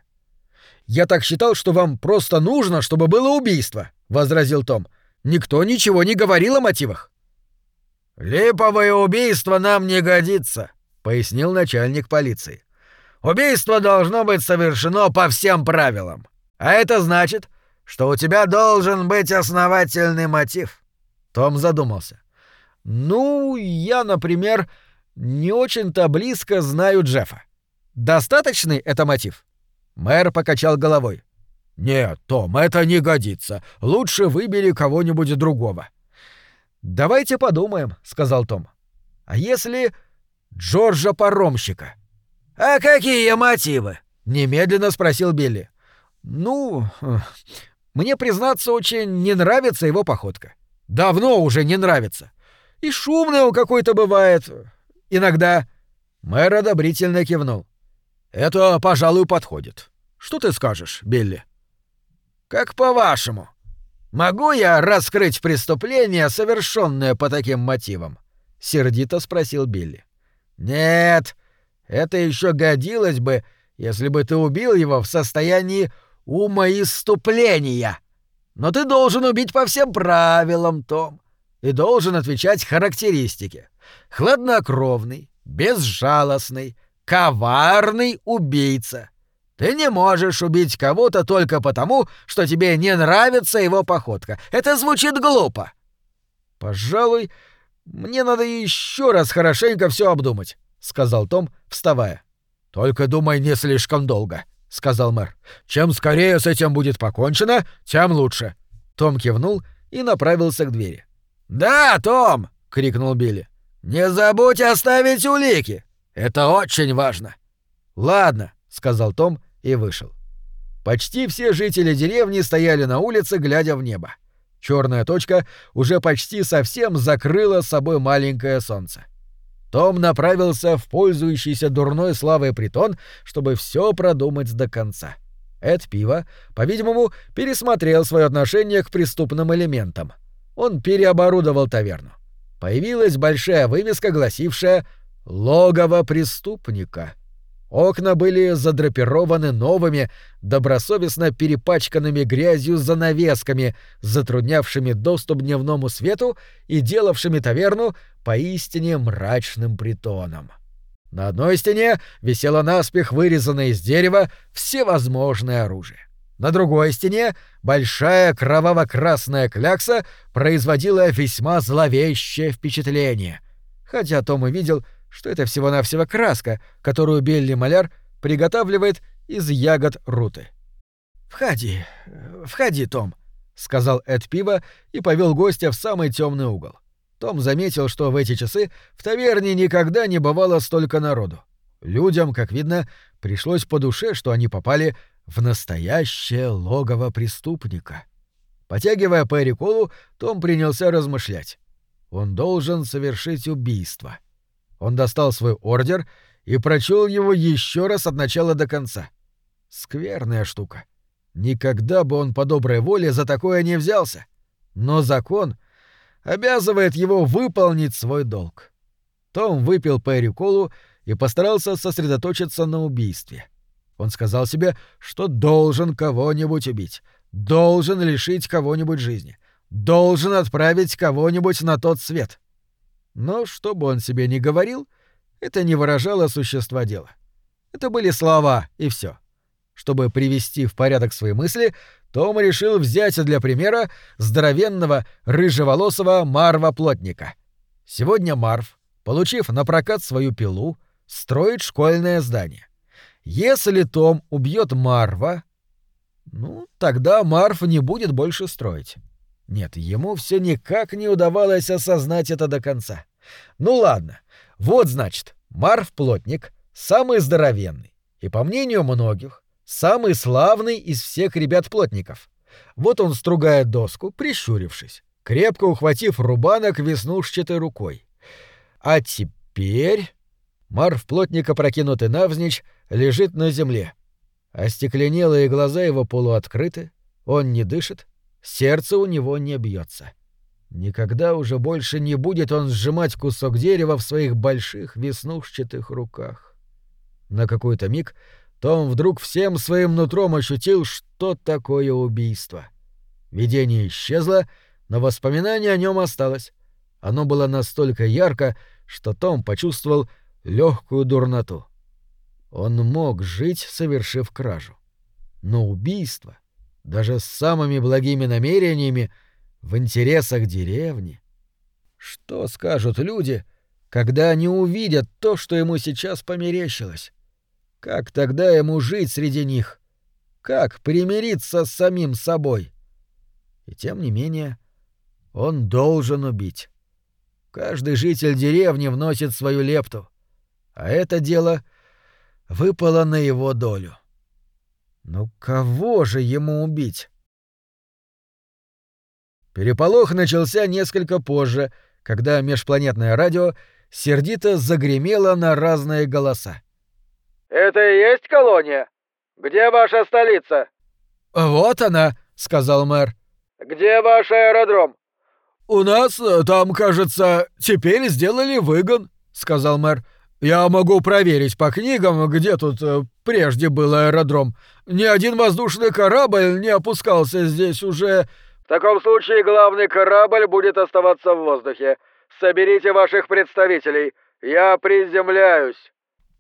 «Я так считал, что вам просто нужно, чтобы было убийство», — возразил Том. «Никто ничего не говорил о мотивах». «Липовое убийство нам не годится», — пояснил начальник полиции. «Убийство должно быть совершено по всем правилам. А это значит, что у тебя должен быть основательный мотив». Том задумался. «Ну, я, например, не очень-то близко знаю Джеффа. Достаточный это мотив?» Мэр покачал головой. «Нет, Том, это не годится. Лучше выбери кого-нибудь другого». «Давайте подумаем», — сказал Том. «А если Джорджа Паромщика?» «А какие мотивы?» — немедленно спросил Билли. «Ну, мне, признаться, очень не нравится его походка. Давно уже не нравится. И шумный он какой-то бывает. Иногда...» Мэр одобрительно кивнул. «Это, пожалуй, подходит. Что ты скажешь, Билли?» «Как по-вашему, Могу я раскрыть преступление, совершенное по таким мотивам? сердито спросил Билли. Нет, это еще годилось бы, если бы ты убил его в состоянии умоиступления. Но ты должен убить по всем правилам, Том, и должен отвечать характеристике. Хладнокровный, безжалостный, коварный убийца. Ты не можешь убить кого-то только потому, что тебе не нравится его походка. Это звучит глупо. Пожалуй, мне надо еще раз хорошенько все обдумать, сказал Том, вставая. Только думай не слишком долго, сказал мэр. Чем скорее с этим будет покончено, тем лучше. Том кивнул и направился к двери. Да, Том, крикнул Билли. Не забудь оставить улики. Это очень важно. Ладно, сказал Том и вышел. Почти все жители деревни стояли на улице, глядя в небо. Черная точка уже почти совсем закрыла собой маленькое солнце. Том направился в пользующийся дурной славой притон, чтобы все продумать до конца. Эд Пиво, по-видимому, пересмотрел свое отношение к преступным элементам. Он переоборудовал таверну. Появилась большая вывеска, гласившая «Логово преступника». Окна были задрапированы новыми, добросовестно перепачканными грязью занавесками, затруднявшими доступ дневному свету и делавшими таверну поистине мрачным притоном. На одной стене висело наспех вырезанное из дерева всевозможное оружие. На другой стене большая кроваво-красная клякса производила весьма зловещее впечатление. Хотя Том и видел, что это всего-навсего краска, которую Белли Маляр приготавливает из ягод руты. «Входи, входи, Том», — сказал Эд Пиво и повел гостя в самый темный угол. Том заметил, что в эти часы в таверне никогда не бывало столько народу. Людям, как видно, пришлось по душе, что они попали в настоящее логово преступника. Потягивая Перри Колу, Том принялся размышлять. Он должен совершить убийство — он достал свой ордер и прочел его еще раз от начала до конца. Скверная штука. Никогда бы он по доброй воле за такое не взялся. Но закон обязывает его выполнить свой долг. Том выпил Перри Колу и постарался сосредоточиться на убийстве. Он сказал себе, что должен кого-нибудь убить, должен лишить кого-нибудь жизни, должен отправить кого-нибудь на тот свет. Но что бы он себе ни говорил, это не выражало существа дела. Это были слова, и все. Чтобы привести в порядок свои мысли, Том решил взять для примера здоровенного рыжеволосого Марва-плотника. Сегодня Марв, получив на прокат свою пилу, строит школьное здание. Если Том убьет Марва, ну, тогда Марв не будет больше строить. Нет, ему все никак не удавалось осознать это до конца. Ну ладно, вот значит, Марв-плотник самый здоровенный и, по мнению многих, самый славный из всех ребят-плотников. Вот он стругает доску, прищурившись, крепко ухватив рубанок веснушчатой рукой. А теперь... Марв-плотника, прокинутый навзничь, лежит на земле. Остекленелые глаза его полуоткрыты, он не дышит, Сердце у него не бьется. Никогда уже больше не будет он сжимать кусок дерева в своих больших веснушчатых руках. На какой-то миг том вдруг всем своим нутром ощутил, что такое убийство. Видение исчезло, но воспоминание о нем осталось. Оно было настолько ярко, что Том почувствовал легкую дурноту. Он мог жить, совершив кражу. Но убийство — даже с самыми благими намерениями, в интересах деревни. Что скажут люди, когда они увидят то, что ему сейчас померещилось? Как тогда ему жить среди них? Как примириться с самим собой? И тем не менее, он должен убить. Каждый житель деревни вносит свою лепту, а это дело выпало на его долю. Ну кого же ему убить? Переполох начался несколько позже, когда межпланетное радио сердито загремело на разные голоса. «Это и есть колония? Где ваша столица?» «Вот она», — сказал мэр. Где ваш аэродром?» «У нас э, там, кажется, теперь сделали выгон», — сказал мэр. «Я могу проверить по книгам, где тут э, прежде был аэродром. Ни один воздушный корабль не опускался здесь уже...» «В таком случае главный корабль будет оставаться в воздухе. Соберите ваших представителей. Я приземляюсь».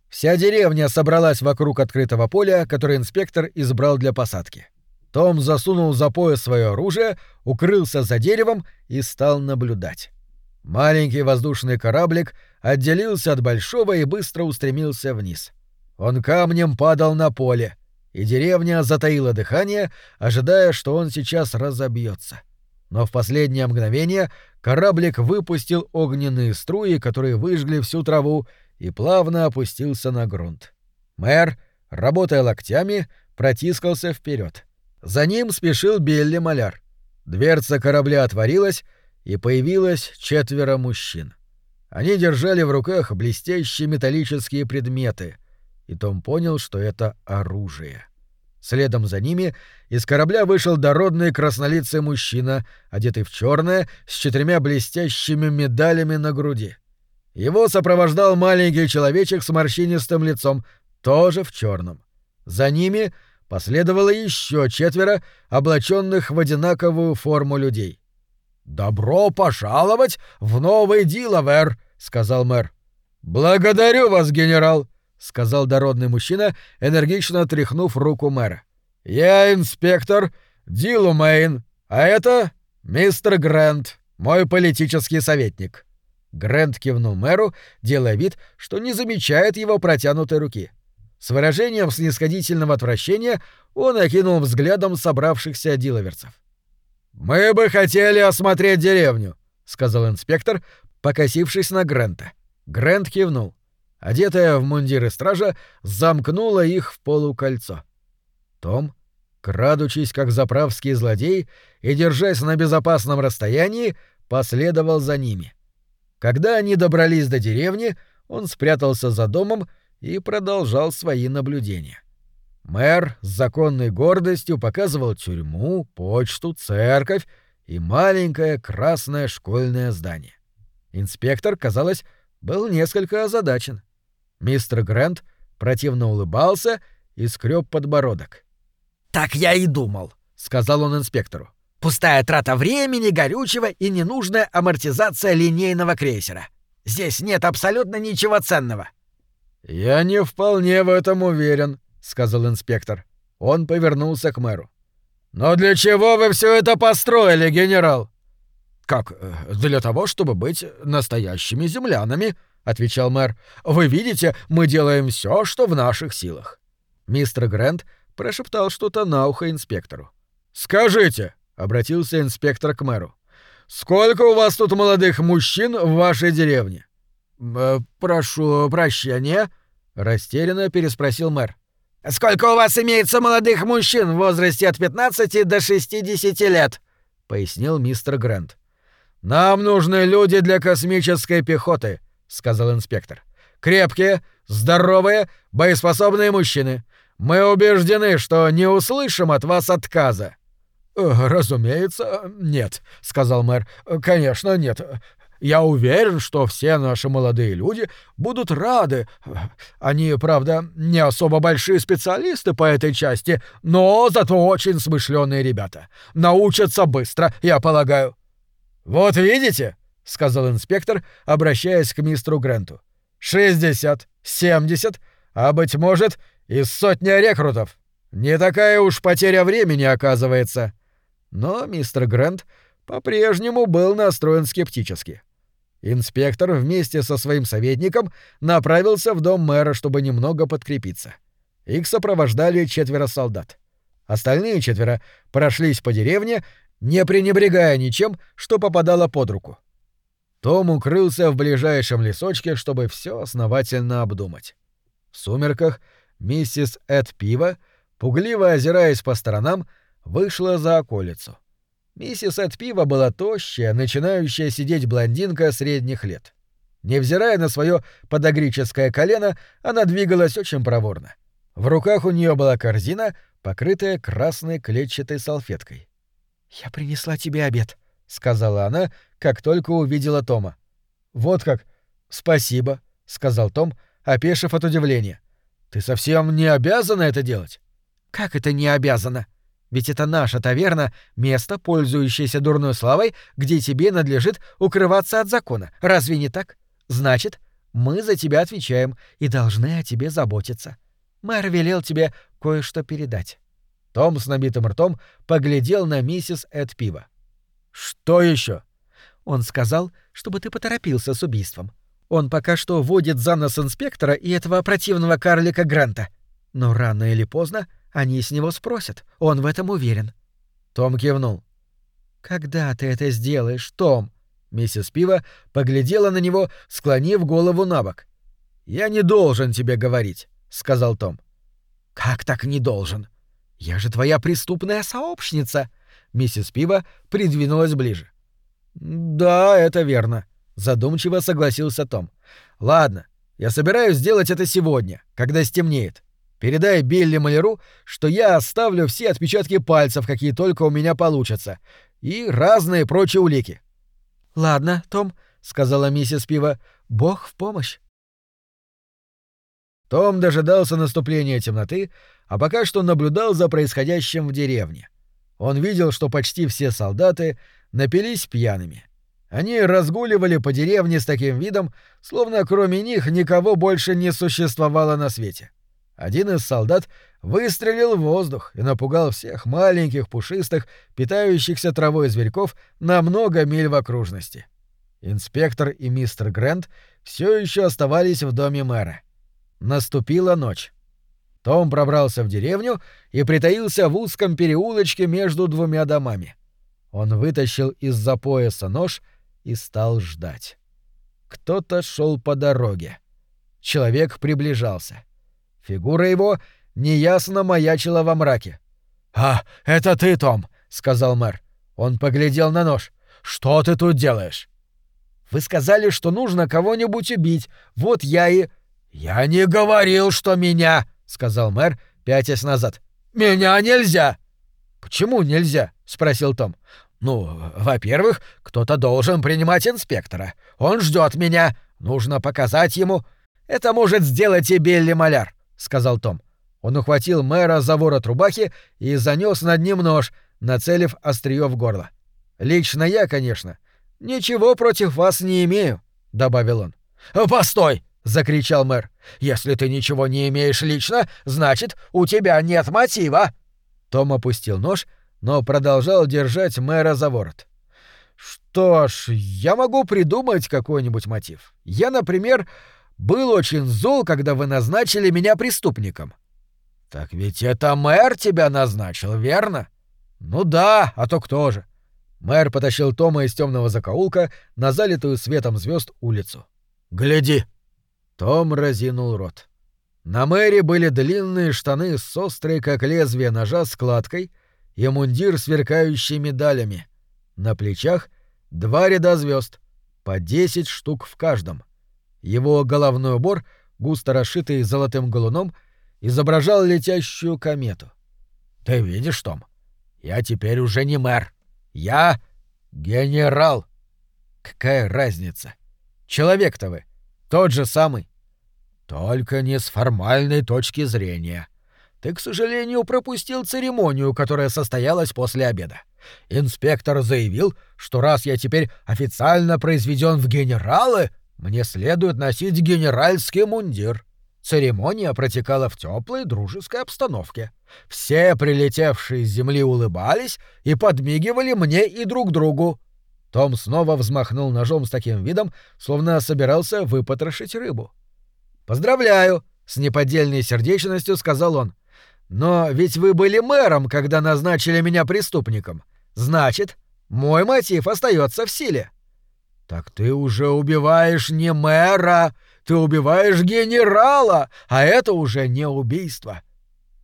Вся деревня собралась вокруг открытого поля, которое инспектор избрал для посадки. Том засунул за пояс свое оружие, укрылся за деревом и стал наблюдать. Маленький воздушный кораблик отделился от большого и быстро устремился вниз. Он камнем падал на поле, и деревня затаила дыхание, ожидая, что он сейчас разобьется. Но в последнее мгновение кораблик выпустил огненные струи, которые выжгли всю траву, и плавно опустился на грунт. Мэр, работая локтями, протискался вперед. За ним спешил Билли Маляр. Дверца корабля отворилась, и появилось четверо мужчин. Они держали в руках блестящие металлические предметы, и Том понял, что это оружие. Следом за ними из корабля вышел дородный краснолицый мужчина, одетый в черное, с четырьмя блестящими медалями на груди. Его сопровождал маленький человечек с морщинистым лицом, тоже в черном. За ними последовало еще четверо, облаченных в одинаковую форму людей. «Добро пожаловать в новый Дилавер», — сказал мэр. «Благодарю вас, генерал», — сказал дородный мужчина, энергично тряхнув руку мэра. «Я инспектор Дилу Мэйн, а это мистер Грэнд, мой политический советник». Грэнд кивнул мэру, делая вид, что не замечает его протянутой руки. С выражением снисходительного отвращения он окинул взглядом собравшихся диловерцев. «Мы бы хотели осмотреть деревню», — сказал инспектор, покосившись на Грента. Грент кивнул. Одетая в мундиры стража, замкнула их в полукольцо. Том, крадучись как заправский злодей и держась на безопасном расстоянии, последовал за ними. Когда они добрались до деревни, он спрятался за домом и продолжал свои наблюдения. Мэр с законной гордостью показывал тюрьму, почту, церковь и маленькое красное школьное здание. Инспектор, казалось, был несколько озадачен. Мистер Грэнд противно улыбался и скреб подбородок. «Так я и думал», — сказал он инспектору. «Пустая трата времени, горючего и ненужная амортизация линейного крейсера. Здесь нет абсолютно ничего ценного». «Я не вполне в этом уверен», — сказал инспектор. Он повернулся к мэру. «Но для чего вы все это построили, генерал?» «Как? Э, для того, чтобы быть настоящими землянами», — отвечал мэр. «Вы видите, мы делаем все, что в наших силах». Мистер Грэнд прошептал что-то на ухо инспектору. «Скажите», — обратился инспектор к мэру, — «сколько у вас тут молодых мужчин в вашей деревне?» «Э, «Прошу прощения», — растерянно переспросил мэр. «Сколько у вас имеется молодых мужчин в возрасте от 15 до 60 лет?» — пояснил мистер Грант. «Нам нужны люди для космической пехоты», — сказал инспектор. «Крепкие, здоровые, боеспособные мужчины. Мы убеждены, что не услышим от вас отказа». «Разумеется, нет», — сказал мэр. «Конечно, нет. Я уверен, что все наши молодые люди будут рады. Они, правда, не особо большие специалисты по этой части, но зато очень смышленые ребята. Научатся быстро, я полагаю. Вот видите, сказал инспектор, обращаясь к мистеру Гренту. Шестьдесят, семьдесят, а быть может, и сотня рекрутов. Не такая уж потеря времени, оказывается. Но мистер Грент по-прежнему был настроен скептически. Инспектор вместе со своим советником направился в дом мэра, чтобы немного подкрепиться. Их сопровождали четверо солдат. Остальные четверо прошлись по деревне, не пренебрегая ничем, что попадало под руку. Том укрылся в ближайшем лесочке, чтобы все основательно обдумать. В сумерках миссис Эд Пива, пугливо озираясь по сторонам, вышла за околицу. Миссис от пива была тощая, начинающая сидеть блондинка средних лет. Невзирая на свое подогрическое колено, она двигалась очень проворно. В руках у нее была корзина, покрытая красной клетчатой салфеткой. «Я принесла тебе обед», — сказала она, как только увидела Тома. «Вот как. Спасибо», — сказал Том, опешив от удивления. «Ты совсем не обязана это делать?» «Как это не обязана? Ведь это наша таверна, место, пользующееся дурной славой, где тебе надлежит укрываться от закона. Разве не так? Значит, мы за тебя отвечаем и должны о тебе заботиться. Мэр велел тебе кое-что передать». Том с набитым ртом поглядел на миссис Эд Пива. «Что еще? Он сказал, чтобы ты поторопился с убийством. Он пока что водит за нос инспектора и этого противного карлика Гранта. Но рано или поздно они с него спросят, он в этом уверен. Том кивнул. «Когда ты это сделаешь, Том?» Миссис Пива поглядела на него, склонив голову на бок. «Я не должен тебе говорить», — сказал Том. «Как так не должен? Я же твоя преступная сообщница!» Миссис Пива придвинулась ближе. «Да, это верно», — задумчиво согласился Том. «Ладно, я собираюсь сделать это сегодня, когда стемнеет. Передай Билли Маляру, что я оставлю все отпечатки пальцев, какие только у меня получатся, и разные прочие улики». «Ладно, Том», — сказала миссис Пива, — «бог в помощь». Том дожидался наступления темноты, а пока что наблюдал за происходящим в деревне. Он видел, что почти все солдаты напились пьяными. Они разгуливали по деревне с таким видом, словно кроме них никого больше не существовало на свете. Один из солдат выстрелил в воздух и напугал всех маленьких, пушистых, питающихся травой зверьков на много миль в окружности. Инспектор и мистер Грэнд все еще оставались в доме мэра. Наступила ночь. Том пробрался в деревню и притаился в узком переулочке между двумя домами. Он вытащил из-за пояса нож и стал ждать. Кто-то шел по дороге. Человек приближался. Фигура его неясно маячила во мраке. «А, это ты, Том!» — сказал мэр. Он поглядел на нож. «Что ты тут делаешь?» «Вы сказали, что нужно кого-нибудь убить. Вот я и...» «Я не говорил, что меня!» — сказал мэр, пятясь назад. «Меня нельзя!» «Почему нельзя?» — спросил Том. «Ну, во-первых, кто-то должен принимать инспектора. Он ждет меня. Нужно показать ему. Это может сделать и Билли Маляр», — сказал Том. Он ухватил мэра за ворот рубахи и занес над ним нож, нацелив острие в горло. «Лично я, конечно, ничего против вас не имею», — добавил он. «Постой!» — закричал мэр. «Если ты ничего не имеешь лично, значит, у тебя нет мотива!» Том опустил нож, но продолжал держать мэра за ворот. «Что ж, я могу придумать какой-нибудь мотив. Я, например, был очень зол, когда вы назначили меня преступником». «Так ведь это мэр тебя назначил, верно?» «Ну да, а то кто же?» Мэр потащил Тома из темного закоулка на залитую светом звезд улицу. «Гляди!» Том разинул рот. На Мэри были длинные штаны с острой, как лезвие ножа, складкой и мундир, сверкающий медалями. На плечах два ряда звезд, по десять штук в каждом. Его головной убор, густо расшитый золотым галуном, изображал летящую комету. «Ты видишь, Том, я теперь уже не мэр. Я генерал. Какая разница? Человек-то вы тот же самый. Только не с формальной точки зрения. Ты, к сожалению, пропустил церемонию, которая состоялась после обеда. Инспектор заявил, что раз я теперь официально произведен в генералы, мне следует носить генеральский мундир. Церемония протекала в теплой дружеской обстановке. Все прилетевшие с земли улыбались и подмигивали мне и друг другу. Том снова взмахнул ножом с таким видом, словно собирался выпотрошить рыбу. «Поздравляю!» — с неподдельной сердечностью сказал он. «Но ведь вы были мэром, когда назначили меня преступником. Значит, мой мотив остается в силе». «Так ты уже убиваешь не мэра, ты убиваешь генерала, а это уже не убийство».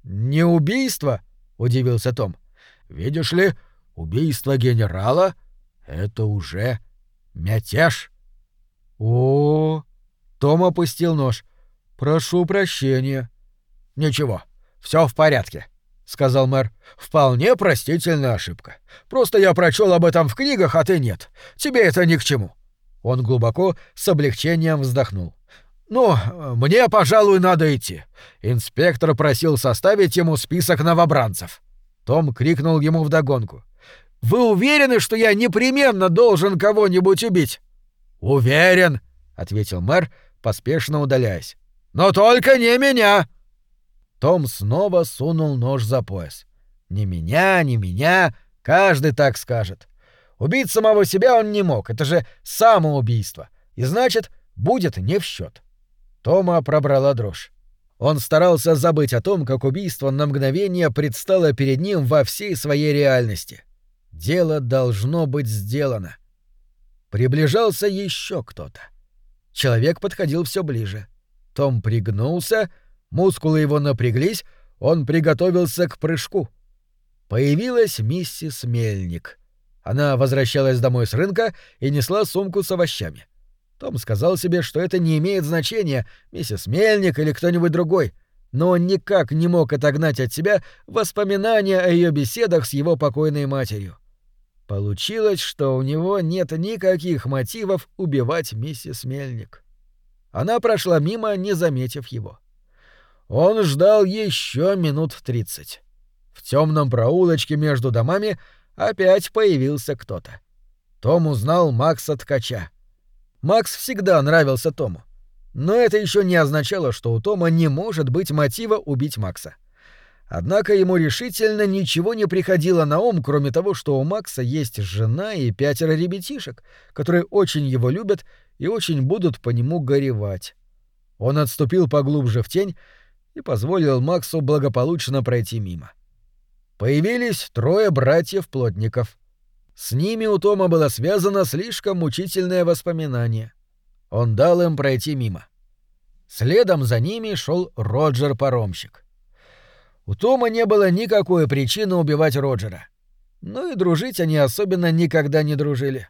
«Не убийство?» — удивился Том. «Видишь ли, убийство генерала — это уже мятеж». О, -о, -о Том опустил нож. «Прошу прощения». «Ничего, все в порядке. — сказал мэр. «Вполне простительная ошибка. Просто я прочел об этом в книгах, а ты нет. Тебе это ни к чему». Он глубоко, с облегчением вздохнул. «Ну, мне, пожалуй, надо идти. Инспектор просил составить ему список новобранцев». Том крикнул ему вдогонку. «Вы уверены, что я непременно должен кого-нибудь убить?» «Уверен», — ответил мэр, поспешно удаляясь. «Но только не меня!» Том снова сунул нож за пояс. «Не меня, не меня, каждый так скажет. Убить самого себя он не мог, это же самоубийство, и значит, будет не в счет. Тома пробрала дрожь. Он старался забыть о том, как убийство на мгновение предстало перед ним во всей своей реальности. Дело должно быть сделано. Приближался еще кто-то. Человек подходил все ближе. Том пригнулся, мускулы его напряглись, он приготовился к прыжку. Появилась миссис Мельник. Она возвращалась домой с рынка и несла сумку с овощами. Том сказал себе, что это не имеет значения, миссис Мельник или кто-нибудь другой, но он никак не мог отогнать от себя воспоминания о ее беседах с его покойной матерью. Получилось, что у него нет никаких мотивов убивать миссис Мельник. Она прошла мимо, не заметив его. Он ждал еще минут тридцать. В темном проулочке между домами опять появился кто-то. Том узнал Макса Ткача. Макс всегда нравился Тому. Но это еще не означало, что у Тома не может быть мотива убить Макса. Однако ему решительно ничего не приходило на ум, кроме того, что у Макса есть жена и пятеро ребятишек, которые очень его любят и очень будут по нему горевать. Он отступил поглубже в тень и позволил Максу благополучно пройти мимо. Появились трое братьев-плотников. С ними у Тома было связано слишком мучительное воспоминание. Он дал им пройти мимо. Следом за ними шел Роджер-паромщик. У Тома не было никакой причины убивать Роджера. Ну и дружить они особенно никогда не дружили.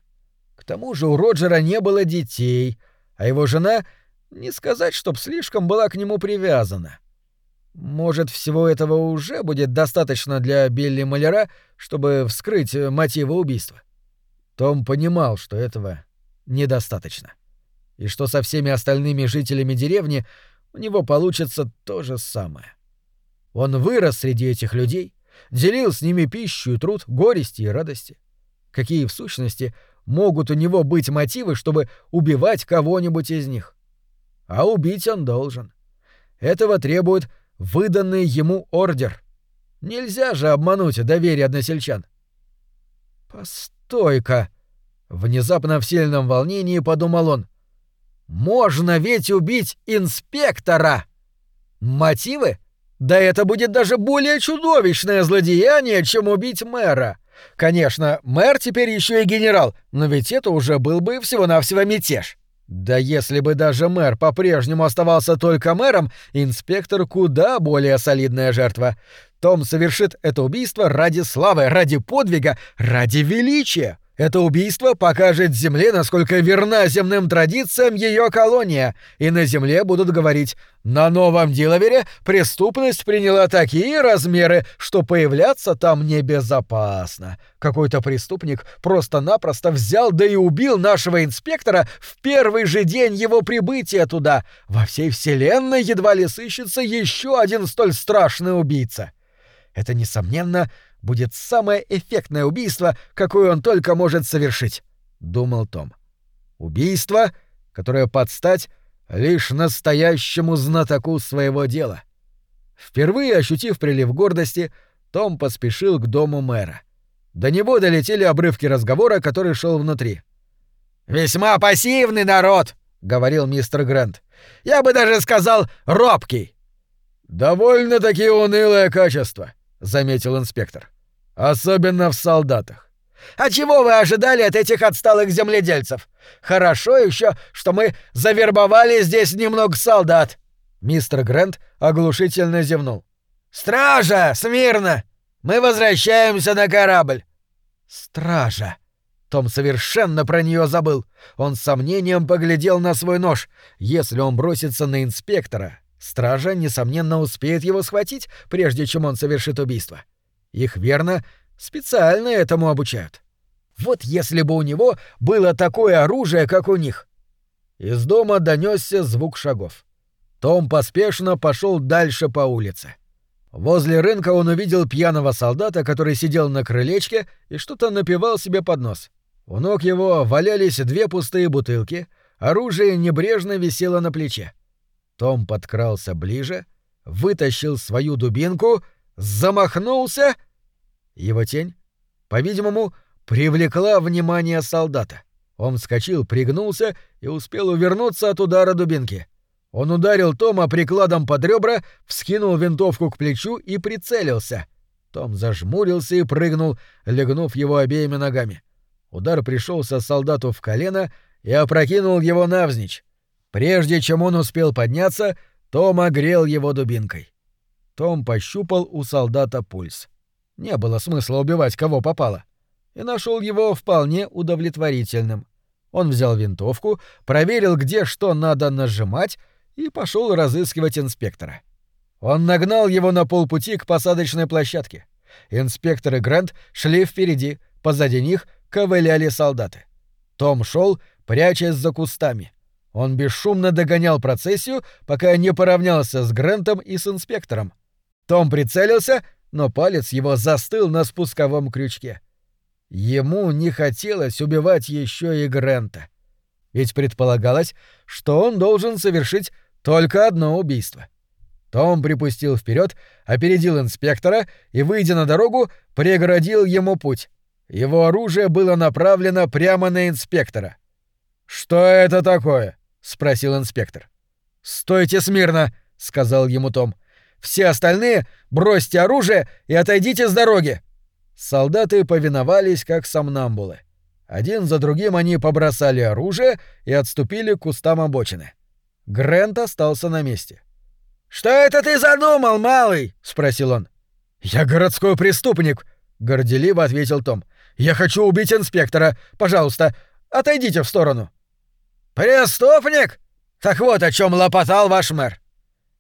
К тому же у Роджера не было детей, а его жена, не сказать, чтоб слишком была к нему привязана. Может, всего этого уже будет достаточно для Билли Маляра, чтобы вскрыть мотивы убийства? Том понимал, что этого недостаточно. И что со всеми остальными жителями деревни у него получится то же самое. Он вырос среди этих людей, делил с ними пищу и труд, горести и радости. Какие, в сущности, могут у него быть мотивы, чтобы убивать кого-нибудь из них? А убить он должен. Этого требует выданный ему ордер. Нельзя же обмануть доверие односельчан. «Постой-ка!» — внезапно в сильном волнении подумал он. «Можно ведь убить инспектора!» «Мотивы?» Да это будет даже более чудовищное злодеяние, чем убить мэра. Конечно, мэр теперь еще и генерал, но ведь это уже был бы всего-навсего мятеж. Да если бы даже мэр по-прежнему оставался только мэром, инспектор куда более солидная жертва. Том совершит это убийство ради славы, ради подвига, ради величия. Это убийство покажет Земле, насколько верна земным традициям ее колония, и на Земле будут говорить «На новом Дилавере преступность приняла такие размеры, что появляться там небезопасно. Какой-то преступник просто-напросто взял да и убил нашего инспектора в первый же день его прибытия туда. Во всей Вселенной едва ли сыщется еще один столь страшный убийца». Это, несомненно, будет самое эффектное убийство, какое он только может совершить, думал Том. Убийство, которое подстать лишь настоящему знатоку своего дела. Впервые ощутив прилив гордости, том поспешил к дому мэра. До него долетели обрывки разговора, который шел внутри. «Весьма пассивный народ», — говорил мистер Грант. «Я бы даже сказал, робкий». «Довольно-таки унылое качество», — заметил инспектор. Особенно в солдатах. А чего вы ожидали от этих отсталых земледельцев? Хорошо еще, что мы завербовали здесь немного солдат. Мистер Грант оглушительно зевнул. Стража, смирно! Мы возвращаемся на корабль. Стража. Том совершенно про нее забыл. Он с сомнением поглядел на свой нож. Если он бросится на инспектора, Стража, несомненно, успеет его схватить, прежде чем он совершит убийство. Их верно, специально этому обучают. Вот если бы у него было такое оружие, как у них. Из дома донесся звук шагов. Том поспешно пошел дальше по улице. Возле рынка он увидел пьяного солдата, который сидел на крылечке и что-то напивал себе под нос. У ног его валялись две пустые бутылки, оружие небрежно висело на плече. Том подкрался ближе, вытащил свою дубинку, замахнулся. Его тень, по-видимому, привлекла внимание солдата. Он вскочил, пригнулся и успел увернуться от удара дубинки. Он ударил Тома прикладом под ребра, вскинул винтовку к плечу и прицелился. Том зажмурился и прыгнул, легнув его обеими ногами. Удар пришелся солдату в колено и опрокинул его навзничь. Прежде чем он успел подняться, Том огрел его дубинкой. Том пощупал у солдата пульс. Не было смысла убивать кого попало. И нашел его вполне удовлетворительным. Он взял винтовку, проверил, где что надо нажимать, и пошел разыскивать инспектора. Он нагнал его на полпути к посадочной площадке. Инспектор и Грант шли впереди, позади них ковыляли солдаты. Том шел, прячась за кустами. Он бесшумно догонял процессию, пока не поравнялся с Грентом и с инспектором. Том прицелился, но палец его застыл на спусковом крючке. Ему не хотелось убивать еще и Грента. Ведь предполагалось, что он должен совершить только одно убийство. Том припустил вперед, опередил инспектора и, выйдя на дорогу, преградил ему путь. Его оружие было направлено прямо на инспектора. «Что это такое?» — спросил инспектор. «Стойте смирно!» — сказал ему Том. «Все остальные бросьте оружие и отойдите с дороги!» Солдаты повиновались, как сомнамбулы. Один за другим они побросали оружие и отступили к кустам обочины. Грент остался на месте. «Что это ты задумал, малый?» — спросил он. «Я городской преступник», — горделиво ответил Том. «Я хочу убить инспектора. Пожалуйста, отойдите в сторону». «Преступник? Так вот о чем лопотал ваш мэр».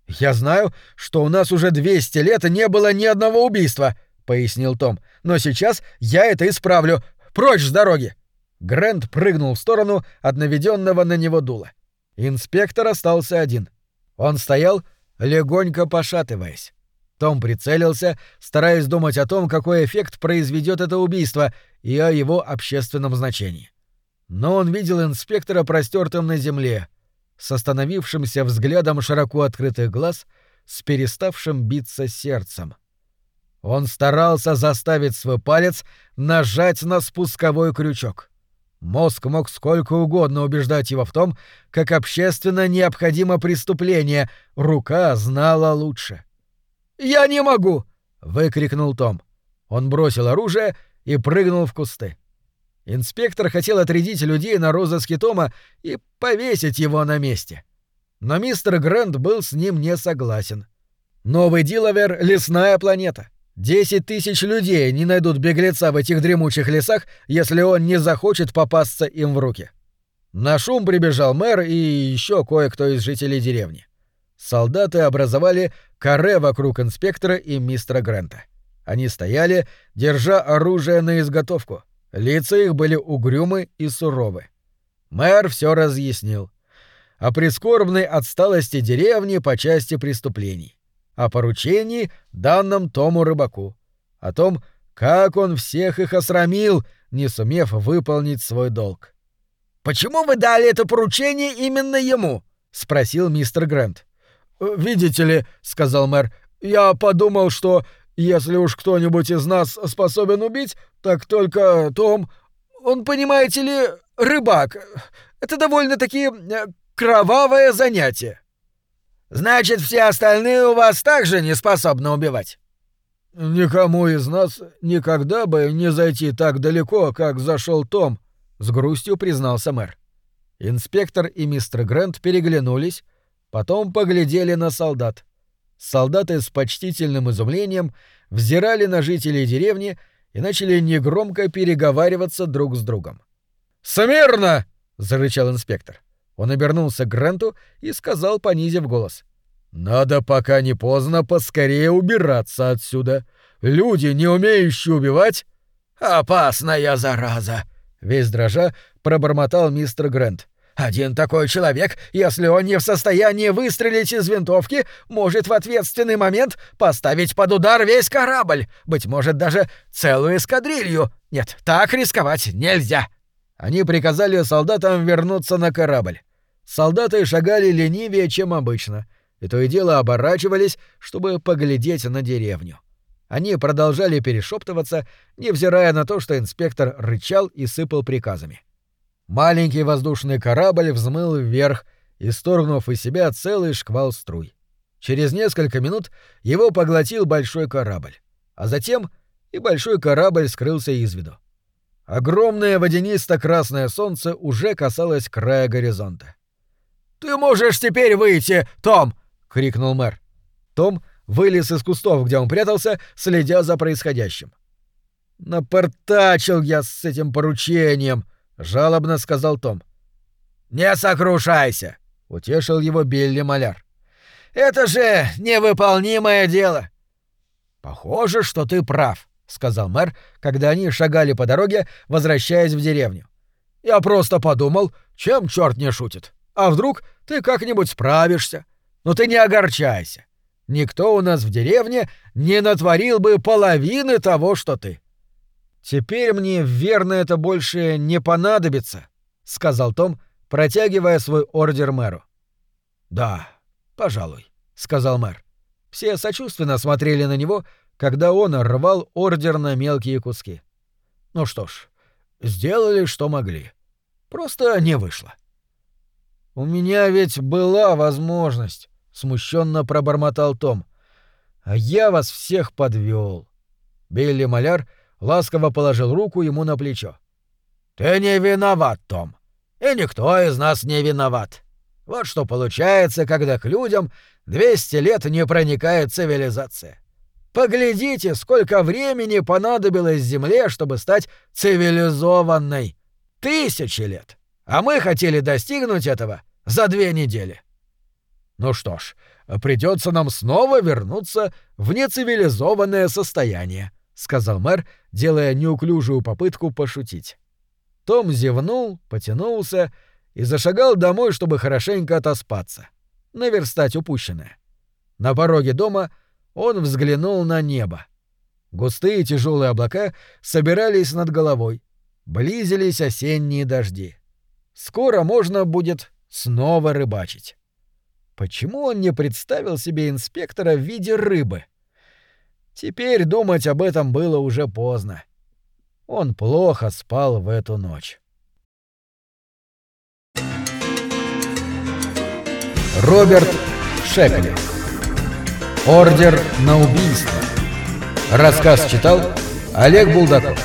«Я знаю, что у нас уже 200 лет не было ни одного убийства», — пояснил Том. «Но сейчас я это исправлю. Прочь с дороги!» Грэнд прыгнул в сторону от наведенного на него дула. Инспектор остался один. Он стоял, легонько пошатываясь. Том прицелился, стараясь думать о том, какой эффект произведет это убийство и о его общественном значении но он видел инспектора простертым на земле, с остановившимся взглядом широко открытых глаз, с переставшим биться сердцем. Он старался заставить свой палец нажать на спусковой крючок. Мозг мог сколько угодно убеждать его в том, как общественно необходимо преступление, рука знала лучше. «Я не могу!» — выкрикнул Том. Он бросил оружие и прыгнул в кусты. Инспектор хотел отрядить людей на розыске Тома и повесить его на месте. Но мистер Грэнд был с ним не согласен. Новый Дилавер — лесная планета. Десять тысяч людей не найдут беглеца в этих дремучих лесах, если он не захочет попасться им в руки. На шум прибежал мэр и еще кое-кто из жителей деревни. Солдаты образовали каре вокруг инспектора и мистера Грента. Они стояли, держа оружие на изготовку — Лица их были угрюмы и суровы. Мэр все разъяснил. О прискорбной отсталости деревни по части преступлений. О поручении, данном Тому рыбаку. О том, как он всех их осрамил, не сумев выполнить свой долг. «Почему вы дали это поручение именно ему?» — спросил мистер Грант. «Видите ли», — сказал мэр, — «я подумал, что если уж кто-нибудь из нас способен убить, так только Том... Он, понимаете ли, рыбак. Это довольно-таки э, кровавое занятие. Значит, все остальные у вас также не способны убивать? Никому из нас никогда бы не зайти так далеко, как зашел Том, с грустью признался мэр. Инспектор и мистер Грант переглянулись, потом поглядели на солдат. Солдаты с почтительным изумлением взирали на жителей деревни и начали негромко переговариваться друг с другом. «Смирно!» — зарычал инспектор. Он обернулся к Гранту и сказал, понизив голос. «Надо, пока не поздно, поскорее убираться отсюда. Люди, не умеющие убивать...» «Опасная зараза!» — весь дрожа пробормотал мистер Грэнд. Один такой человек, если он не в состоянии выстрелить из винтовки, может в ответственный момент поставить под удар весь корабль, быть может, даже целую эскадрилью. Нет, так рисковать нельзя. Они приказали солдатам вернуться на корабль. Солдаты шагали ленивее, чем обычно, и то и дело оборачивались, чтобы поглядеть на деревню. Они продолжали перешептываться, невзирая на то, что инспектор рычал и сыпал приказами. Маленький воздушный корабль взмыл вверх, исторгнув из себя целый шквал струй. Через несколько минут его поглотил большой корабль, а затем и большой корабль скрылся из виду. Огромное водянисто-красное солнце уже касалось края горизонта. «Ты можешь теперь выйти, Том!» — крикнул мэр. Том вылез из кустов, где он прятался, следя за происходящим. «Напортачил я с этим поручением!» — жалобно сказал Том. «Не сокрушайся!» — утешил его Билли Маляр. «Это же невыполнимое дело!» «Похоже, что ты прав», — сказал мэр, когда они шагали по дороге, возвращаясь в деревню. «Я просто подумал, чем черт не шутит. А вдруг ты как-нибудь справишься? Но ты не огорчайся. Никто у нас в деревне не натворил бы половины того, что ты. «Теперь мне, верно, это больше не понадобится», — сказал Том, протягивая свой ордер мэру. «Да, пожалуй», — сказал мэр. Все сочувственно смотрели на него, когда он рвал ордер на мелкие куски. Ну что ж, сделали, что могли. Просто не вышло. «У меня ведь была возможность», — смущенно пробормотал Том. «А я вас всех подвел. Билли Маляр — ласково положил руку ему на плечо. «Ты не виноват, Том. И никто из нас не виноват. Вот что получается, когда к людям 200 лет не проникает цивилизация. Поглядите, сколько времени понадобилось Земле, чтобы стать цивилизованной. Тысячи лет. А мы хотели достигнуть этого за две недели. Ну что ж, придется нам снова вернуться в нецивилизованное состояние, — сказал мэр, делая неуклюжую попытку пошутить. Том зевнул, потянулся и зашагал домой, чтобы хорошенько отоспаться, наверстать упущенное. На пороге дома он взглянул на небо. Густые тяжелые облака собирались над головой, близились осенние дожди. Скоро можно будет снова рыбачить. Почему он не представил себе инспектора в виде рыбы? — Теперь думать об этом было уже поздно. Он плохо спал в эту ночь. Роберт Шекли. Ордер на убийство. Рассказ читал Олег Булдаков.